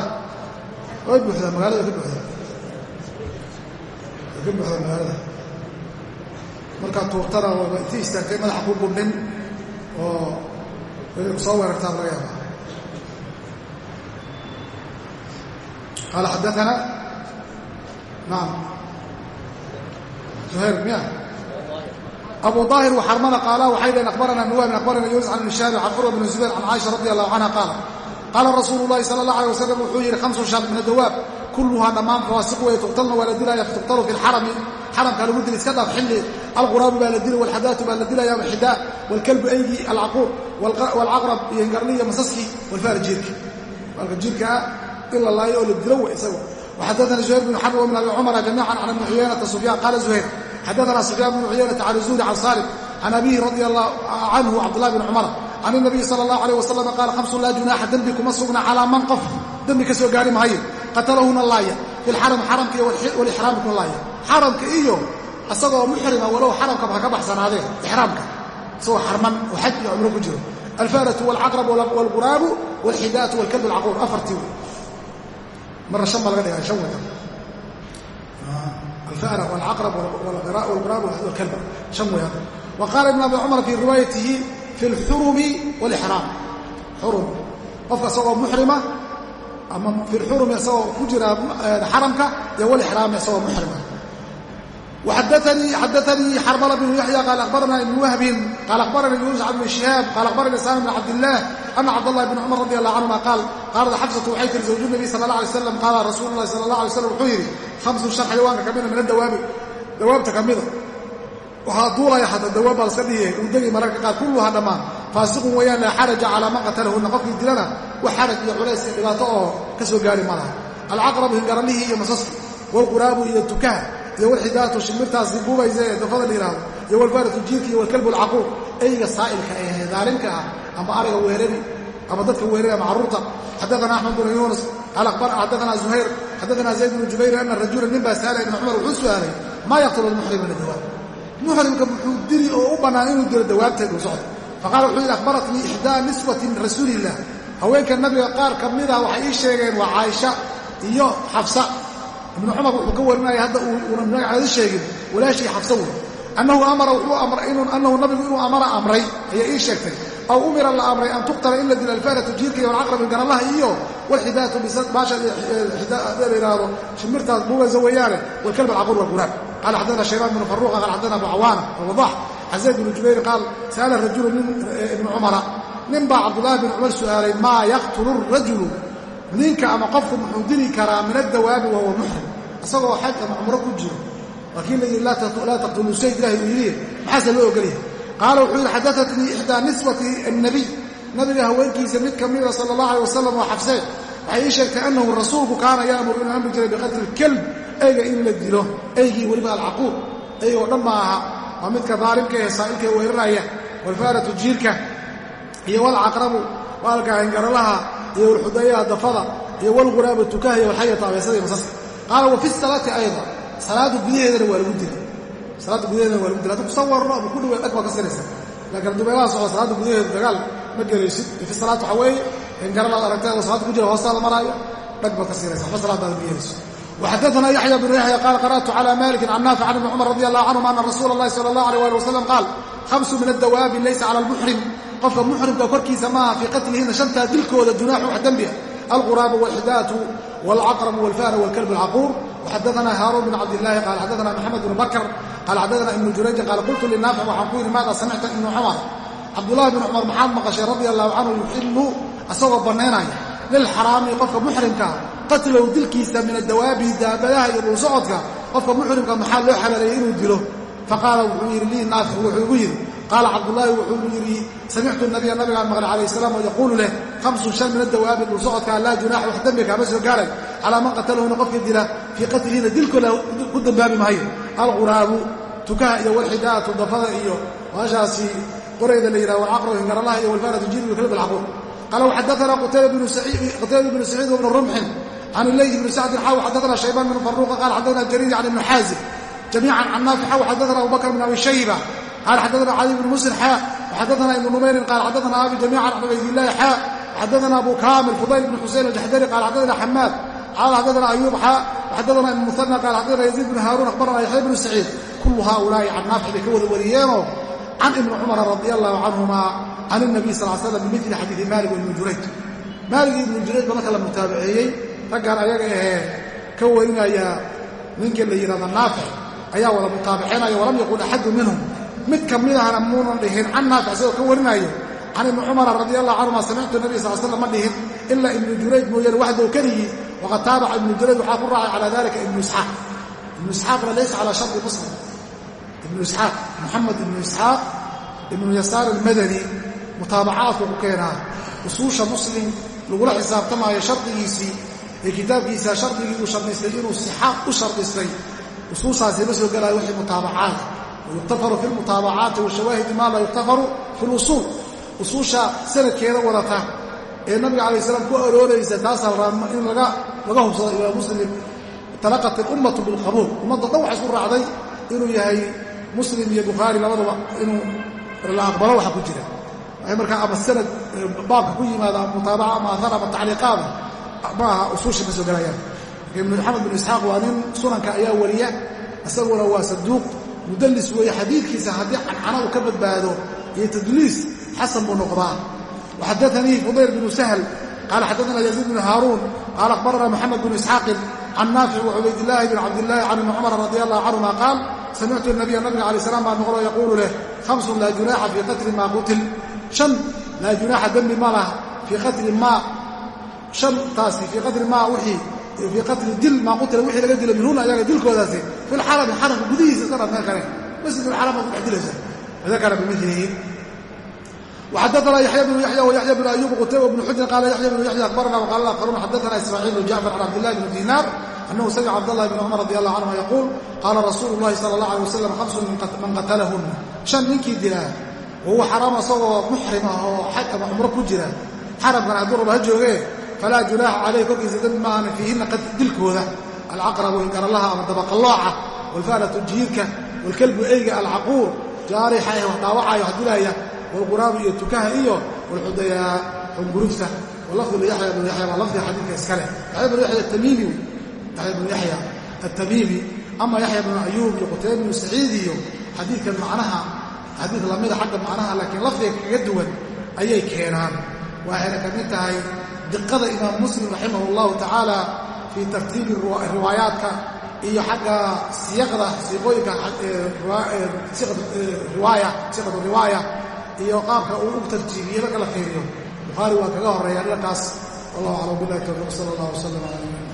Way buuxdaa magaalada ka buuxdaa way ka buuxdaa magaalada. Markaad tuurtana intii istaagtay madaxa ku gundhin oo soo weerartaan laga yaaba qaala xaddaana naam. Zuhayr miya? Abu daahir waxarmana qaala waxay dhaheen akhbarana nuwaamin akhbarana yunis can ibn shaari can curwa bn zubayr can caaisha radi allahu canha qaala qaala rasuulu llahi sala allah alay wasalam wuxuu yidhi hamsu shan min adawaab kulluhaa dhammaan fawaasiq wey tuqtalna waa la dilaya tuqtalu fi lxarami xaramkaa lagu dili iska dhaaf xilli alquraabu baa la dilay walxadaatu baa la dilaya ama xidaa walkalbu eygii alcaquur walcaqrab iyo hingarniya masaskii walfaara jiirka maalka jiirkaa in la laayo oo la dilo wa isagu waxadaana zuhayr bn xarb wa min abi cumara jamiican can ibni cuyaynata sufyaan qaala zuhayr xadaana sufyaan bnu cuyaynata can zuhri can saalim can abihi radia canhu cabdulahi bn cumar can inabiy sala allahu alayh wasalam qaala khamsun laa junaaxa dembi kuma sugna calaa man qof dembi ka soo gaari maayo qatalahuna laaya fi lxaram xaramka iyo walixraamkuna laaya xaramka iyo asagoo muxrima walow xaramkaba ha ka baxsanaadee? Ixraamka. Isagoo xarman oo xaj iyo cumro ku jiro. Alfaratu walcaqrabu walquraabu walxidaatu walkalbu alcaquur afartii wey. Marra shan baa laga dhigaa shan wada alfara walcaqrab walquraab walkalba shan wey. Ah, Hadda ibn abi cumar fii riwaayatihi fi alxurumi walixraam. Xurum qofka isagoo muxrima ama fi lxurumi isagoo ku jira eh, xaramka iyo walixraami isagoo muxrima xadaanii xarbala bnu yaxya qaal akhbarana ibn wahbin qaal akhbaranii yuusuf bn shihaab qaal akhbaranii salim bn cabdillaah ana cabdاllahi bn cumar radi allah canhuma qaal qaalat xabsatu waxay tiri zawju nabiy sala allah alay slam qaala rasuulu llahi sala allah alay slam wuxuu yidhi hamsun shan xayawaanka ka mida min adawaabi dawaabta ka mida waxaa duulaya xataa dawaab baa laska dhiye uu degi mararka qaar kulluhaa dhammaan faasiqun weeyaan laa xaraja calaa man qatalahunna qofkii dilana wax xaraj iyo culays iyo dhibaato oo ka soo gaari ma laha alcaqrabu hingarallihii iyo masaski waalquraabu iyo tukaha iyo walxidaatu shimirtaasi buubaysa ee dafada la yidhaahdo iyo walfaaratu jiirka iyo walkalbu alcaquuq eyga saa'ilka ee daalimka ah ama ariga weerari ama dadka weerari ama carruurta xadaana axmed bnu yuunus xadaana zuhayr xadaana zayd bnu jubayr ana rajula nin baa sa'ala ibna cumar wuxuu su'aalay maa yaqtulu lmuxrim min adawaab muxrimka muxuu dili oo u bannaan inuu dilo dawaabteedu socdo. Faqala wuxuu yidhi akhbaratnii ixdaa niswati min rasuuli illah haweenka nabiga qaar ka mid ah waxay ii sheegeen waa caaisha iyo xabsa ibnu cumar wuxuu ka warinaya hadda uuna magaceedu sheegin walaashii xabsa wey annahu amara annahu nabigu inuu amara amray ayaa ii sheegtay. Aw umira la amray an tuqtala in la dilo alfaaratu jiirka iyo alcaqrabi ganallaha iyo walxidaatu baasha la yidhaahdo shimirtaas buugaysa weeyaane walkalb alcaquur walquraab qala xadana shaybaan bnu faruqa qala xadana abu cawaana wawadax can zayd bnu jubayr qaal sa'ala rajulu min ibnu cumara. Nin baa cabdullaahi bin cumar su'aalay maa yaqtulu rajulu ninka ama qofku muxuu dili karaa min adawaabi wahuwa muxrim isagoo xaj ama cumro ku jiro. Laakiin la yidhi laa taqtuluu sayd ilahi uu yidhi. Maxaase loo ogolyahay? Qaala wuxuu yidhi xadaatnii ixdaa niswati annabiy. Nabiga haweenkiisa mid ka mida sala allah alay wasalam oo xabsee waxay ii sheegtay annahu rasuulku kaana yaamuru inuu amri jiray biqatli ilkelb eyga in la dilo eygii weliba alcaquur eygoo dhan ma aha waa midka daalimka ee saa'ilkae weeraraya walfaaratu jiirka iyo walcaqrabu waalka hingaralaha iyo walxudayaha dafada iyo walquraabu tukaha iyo walxayata abeesada iyo masaska qaala wa fi salaati ayda salaada gudaheedana waa lagu dila salaada gudaheedana waa lagu dila hadduu kusawarno ama ku dhawe dhag baa ka sinaysa laakiin dubeelaha soco salaada gudaheedu dagaal ma gelaysid fi salaat waxaa weeye hingaralaad aragtay oo salaada ku jira hoostaada maraayo dhag baad ka siinaysa waxba salaadaada ma yeelayso وxadثna yaحyى بن yaحyى qال قرأت عlى mالك عن نافع عن بن cمر رضي الله عنهma أن رsuuل اللhi صلى الله عليه ولي وسلم qاal خمس min الdawaabi laysa calى الmuxrim qofka muxrimka korkiisa maaha fii qatlihinna shantaa dilkooda junaaxu wax dembi ah. Alquraaba walxidaatu walcaqramu walfahna walkalb alcaquur xadaana haaruun bin cabdilaahi qaal xadaana maxamed bnu bakr qaal xadaana ibnu jurayji qaal qultu linaafic waxaan ku yidhi maada samicta ibnu cumar cabdulahi bin cumar maxaad maqashay radia allahu canhu yuxilu asagoo bannaynaya. Lilxaraami qofka muxrimkaa qatlow dilkiisa min adawaabi daabadaha iyo dhul socodka qofka muxrimka maxaa loo xalaaleeyey inuu dilo? Faqaala wuxuu yidhi lii naafic wuxuu igu yidhi qaala cabdullaahi wuxuu yidhi samictu nabiya nabigaan maqlay calayh salaam oo yaquulu leh hamsun shan min adawaabi dhul socodkaa laa junaaxa wax dembi kaama soo gaaray calaa man qatalahuna qofka dila fii qatlihina dilkooda ku dambaabi maayo alquraabu tukaha iyo walxidaatu dafada iyo maashaasi qorayda la yidhaha walcaqro hingaralaha iyo walfaaratu jiri iyo kalb alcaquur qaala waxadana qutayba bnu saciid wbnu rumxin can ilayth bni sacdin xaw xadana shaybaan bn faruqa qaal xadana jariir can ibni xaazim jamiican can naafic xaw xadana abu bakr bn abi shayba qaal xadana cali bn musir xaa waxadana ibnu numayrin qaal xadana abi jamiican can cubaydillaahi xaa xadana abu kaamil fudayl bn xuseyn aljaxdari qaal xadana xamaad qaal xadana ayuub xaa waxadana ibn muhana qaal xadana yaziid bn haaruun akhbarana yaxya bnu saciid kullu haaulaa'i can naafic bay ka wada wariyeenoo can ibni cumara radi allahu canhuma can الnabiy sal l slam bimili xadiidi maalik ibnu jurayj maalig ibnu jurayj ba marka la mutaabaceeyey raggan ayaga ahee ka warinaya ninka la yidhahdo naafic ayaa wada mutaabacinaya walam yaqul axadu minhum mid ka mid ahna muunan dhihin. Can naafic ka warinayo can ibni cumara radi allahu canhuma samictu nabiy sal slam ma dhihin ilaa ibnu jurayj mooyaane waxdow keligii waqad taabaca ibnu jurayj waxaa ku raacay calaa dalika ibnu isxaaq. Ibnu isxaaqna laysa calaa shardi muslim. Ibnu isxaaq moxamed ibnu isxaaq ibnu yasaar almadani mutaabacaadku ku keenaa usuusha muslim lagula xisaabtamaayo shardigiisii ee kitaabkiisa shardigii uu shardaystay inuu sixaaq u shardistay usuushaasi ma soo gelaayo wixii mutaabacaat wayuktafaru fi lmutaabacaati washawaahidi maa laa yuktafaru fi lusuul usuusha sanadkeeda wadata ee nabiga calay slam ku arooraysa taasaa rabaa in laga hubsado imaam muslim talaqat ilummatu bilqabuul ummadda dhan waxa isku raacday inuu yahay muslim iyo bukhaari labadaba inuu la aqbalo waxa ku jira waxay markaa ama sanad baabka ku yimaada ama mutaabaca ama athar ama tacliiqaada ma aha usuusha ma soo gelayaan ibnu maxamed bin isxaaq waa nin sunanka ayaa wariya isaguna waa saduuq mudallis weeye xadiidkiisa haddii cancanadu ka badbaado iyo tadliis xasan buu noqdaa. Waxadaanii fudayr binu sahl qaala xadaana yaziid bnu haaruun qaala akhbarana moxamed bnu isxaaqin can naafic wacubaydillaahi bin cabdillahi can ibni cumar radi allahu canhuma qaal samictu nabiya nabiga alay slam baa noqlo yaquulu leh hamsun laa junaaxa fii qatli maa qutil. Shan laa junaaxa dembi ma lah fii qatli maa shantaasi fii qatli maa wixii fii qatli dil maa qutila wixii laga dilo minhuna ayaga dilkoodaasi fi lxarami xaramka gudihiisa iska dhan meel kale masjidulxaram baad ku dhex dilaysa wadakara bimilihi وxadثna yaحyى بن yaحyى وyaحyى بن أyوب qتيبة بن xujr qال yaحyى بن yaحyى أخبرna وqال الآخرون xadثna إسماعيل بن جعفر عن عبد الله بن ديناr أنه سمع عبد الله بن cمر رضي الله عنهma يقول qاla رasuل اللhi صلى الله عليه وسلم خمس man qaتلهna شhan ninkii dilaa wahuwa xaraam asagoo muxrim ah oo xaj ama cumro ku jira xaramkan hadduu raba ha joogee falaa junaaxa calayh korkiisa dembi ma ahna fiihinna dilkooda alcaqrabu ingaralaha ama dabaqallooca waalfa'latu jiirka waalkalbu eyga alcaquur jaarixa eh wax dhaawacaayo wax dilaya wlquraabu iyo tukaha iyo wlxudayaa xungurufta walafdu liyaxya bnu yaxya baa lafdiga xadiidka iskale yaxya bnu yaxya atamiimi yaxya bnu yaxya atamiimi ama yaxya bnu ayuub iyo qutayba bnu saciid iyo xadiidkan macnaha xadiid lamida xagga macnaha laakiin lafdiga kaga duwan ayay keenaan. Waxayna ka mid tahay diqada imaam muslim raximah allahu tacaala fii tartiibi riwaayaadka iyo xagga siyaqda siiqooyinka riwaaya siiqatu riwaaya iyo qaabka uu u tartiibiyey marka la fiiriyo. Bukhaari waa kaga horreeya dhankaas wallahu aclam billahi tawfiiq. Sala allah wasalam ala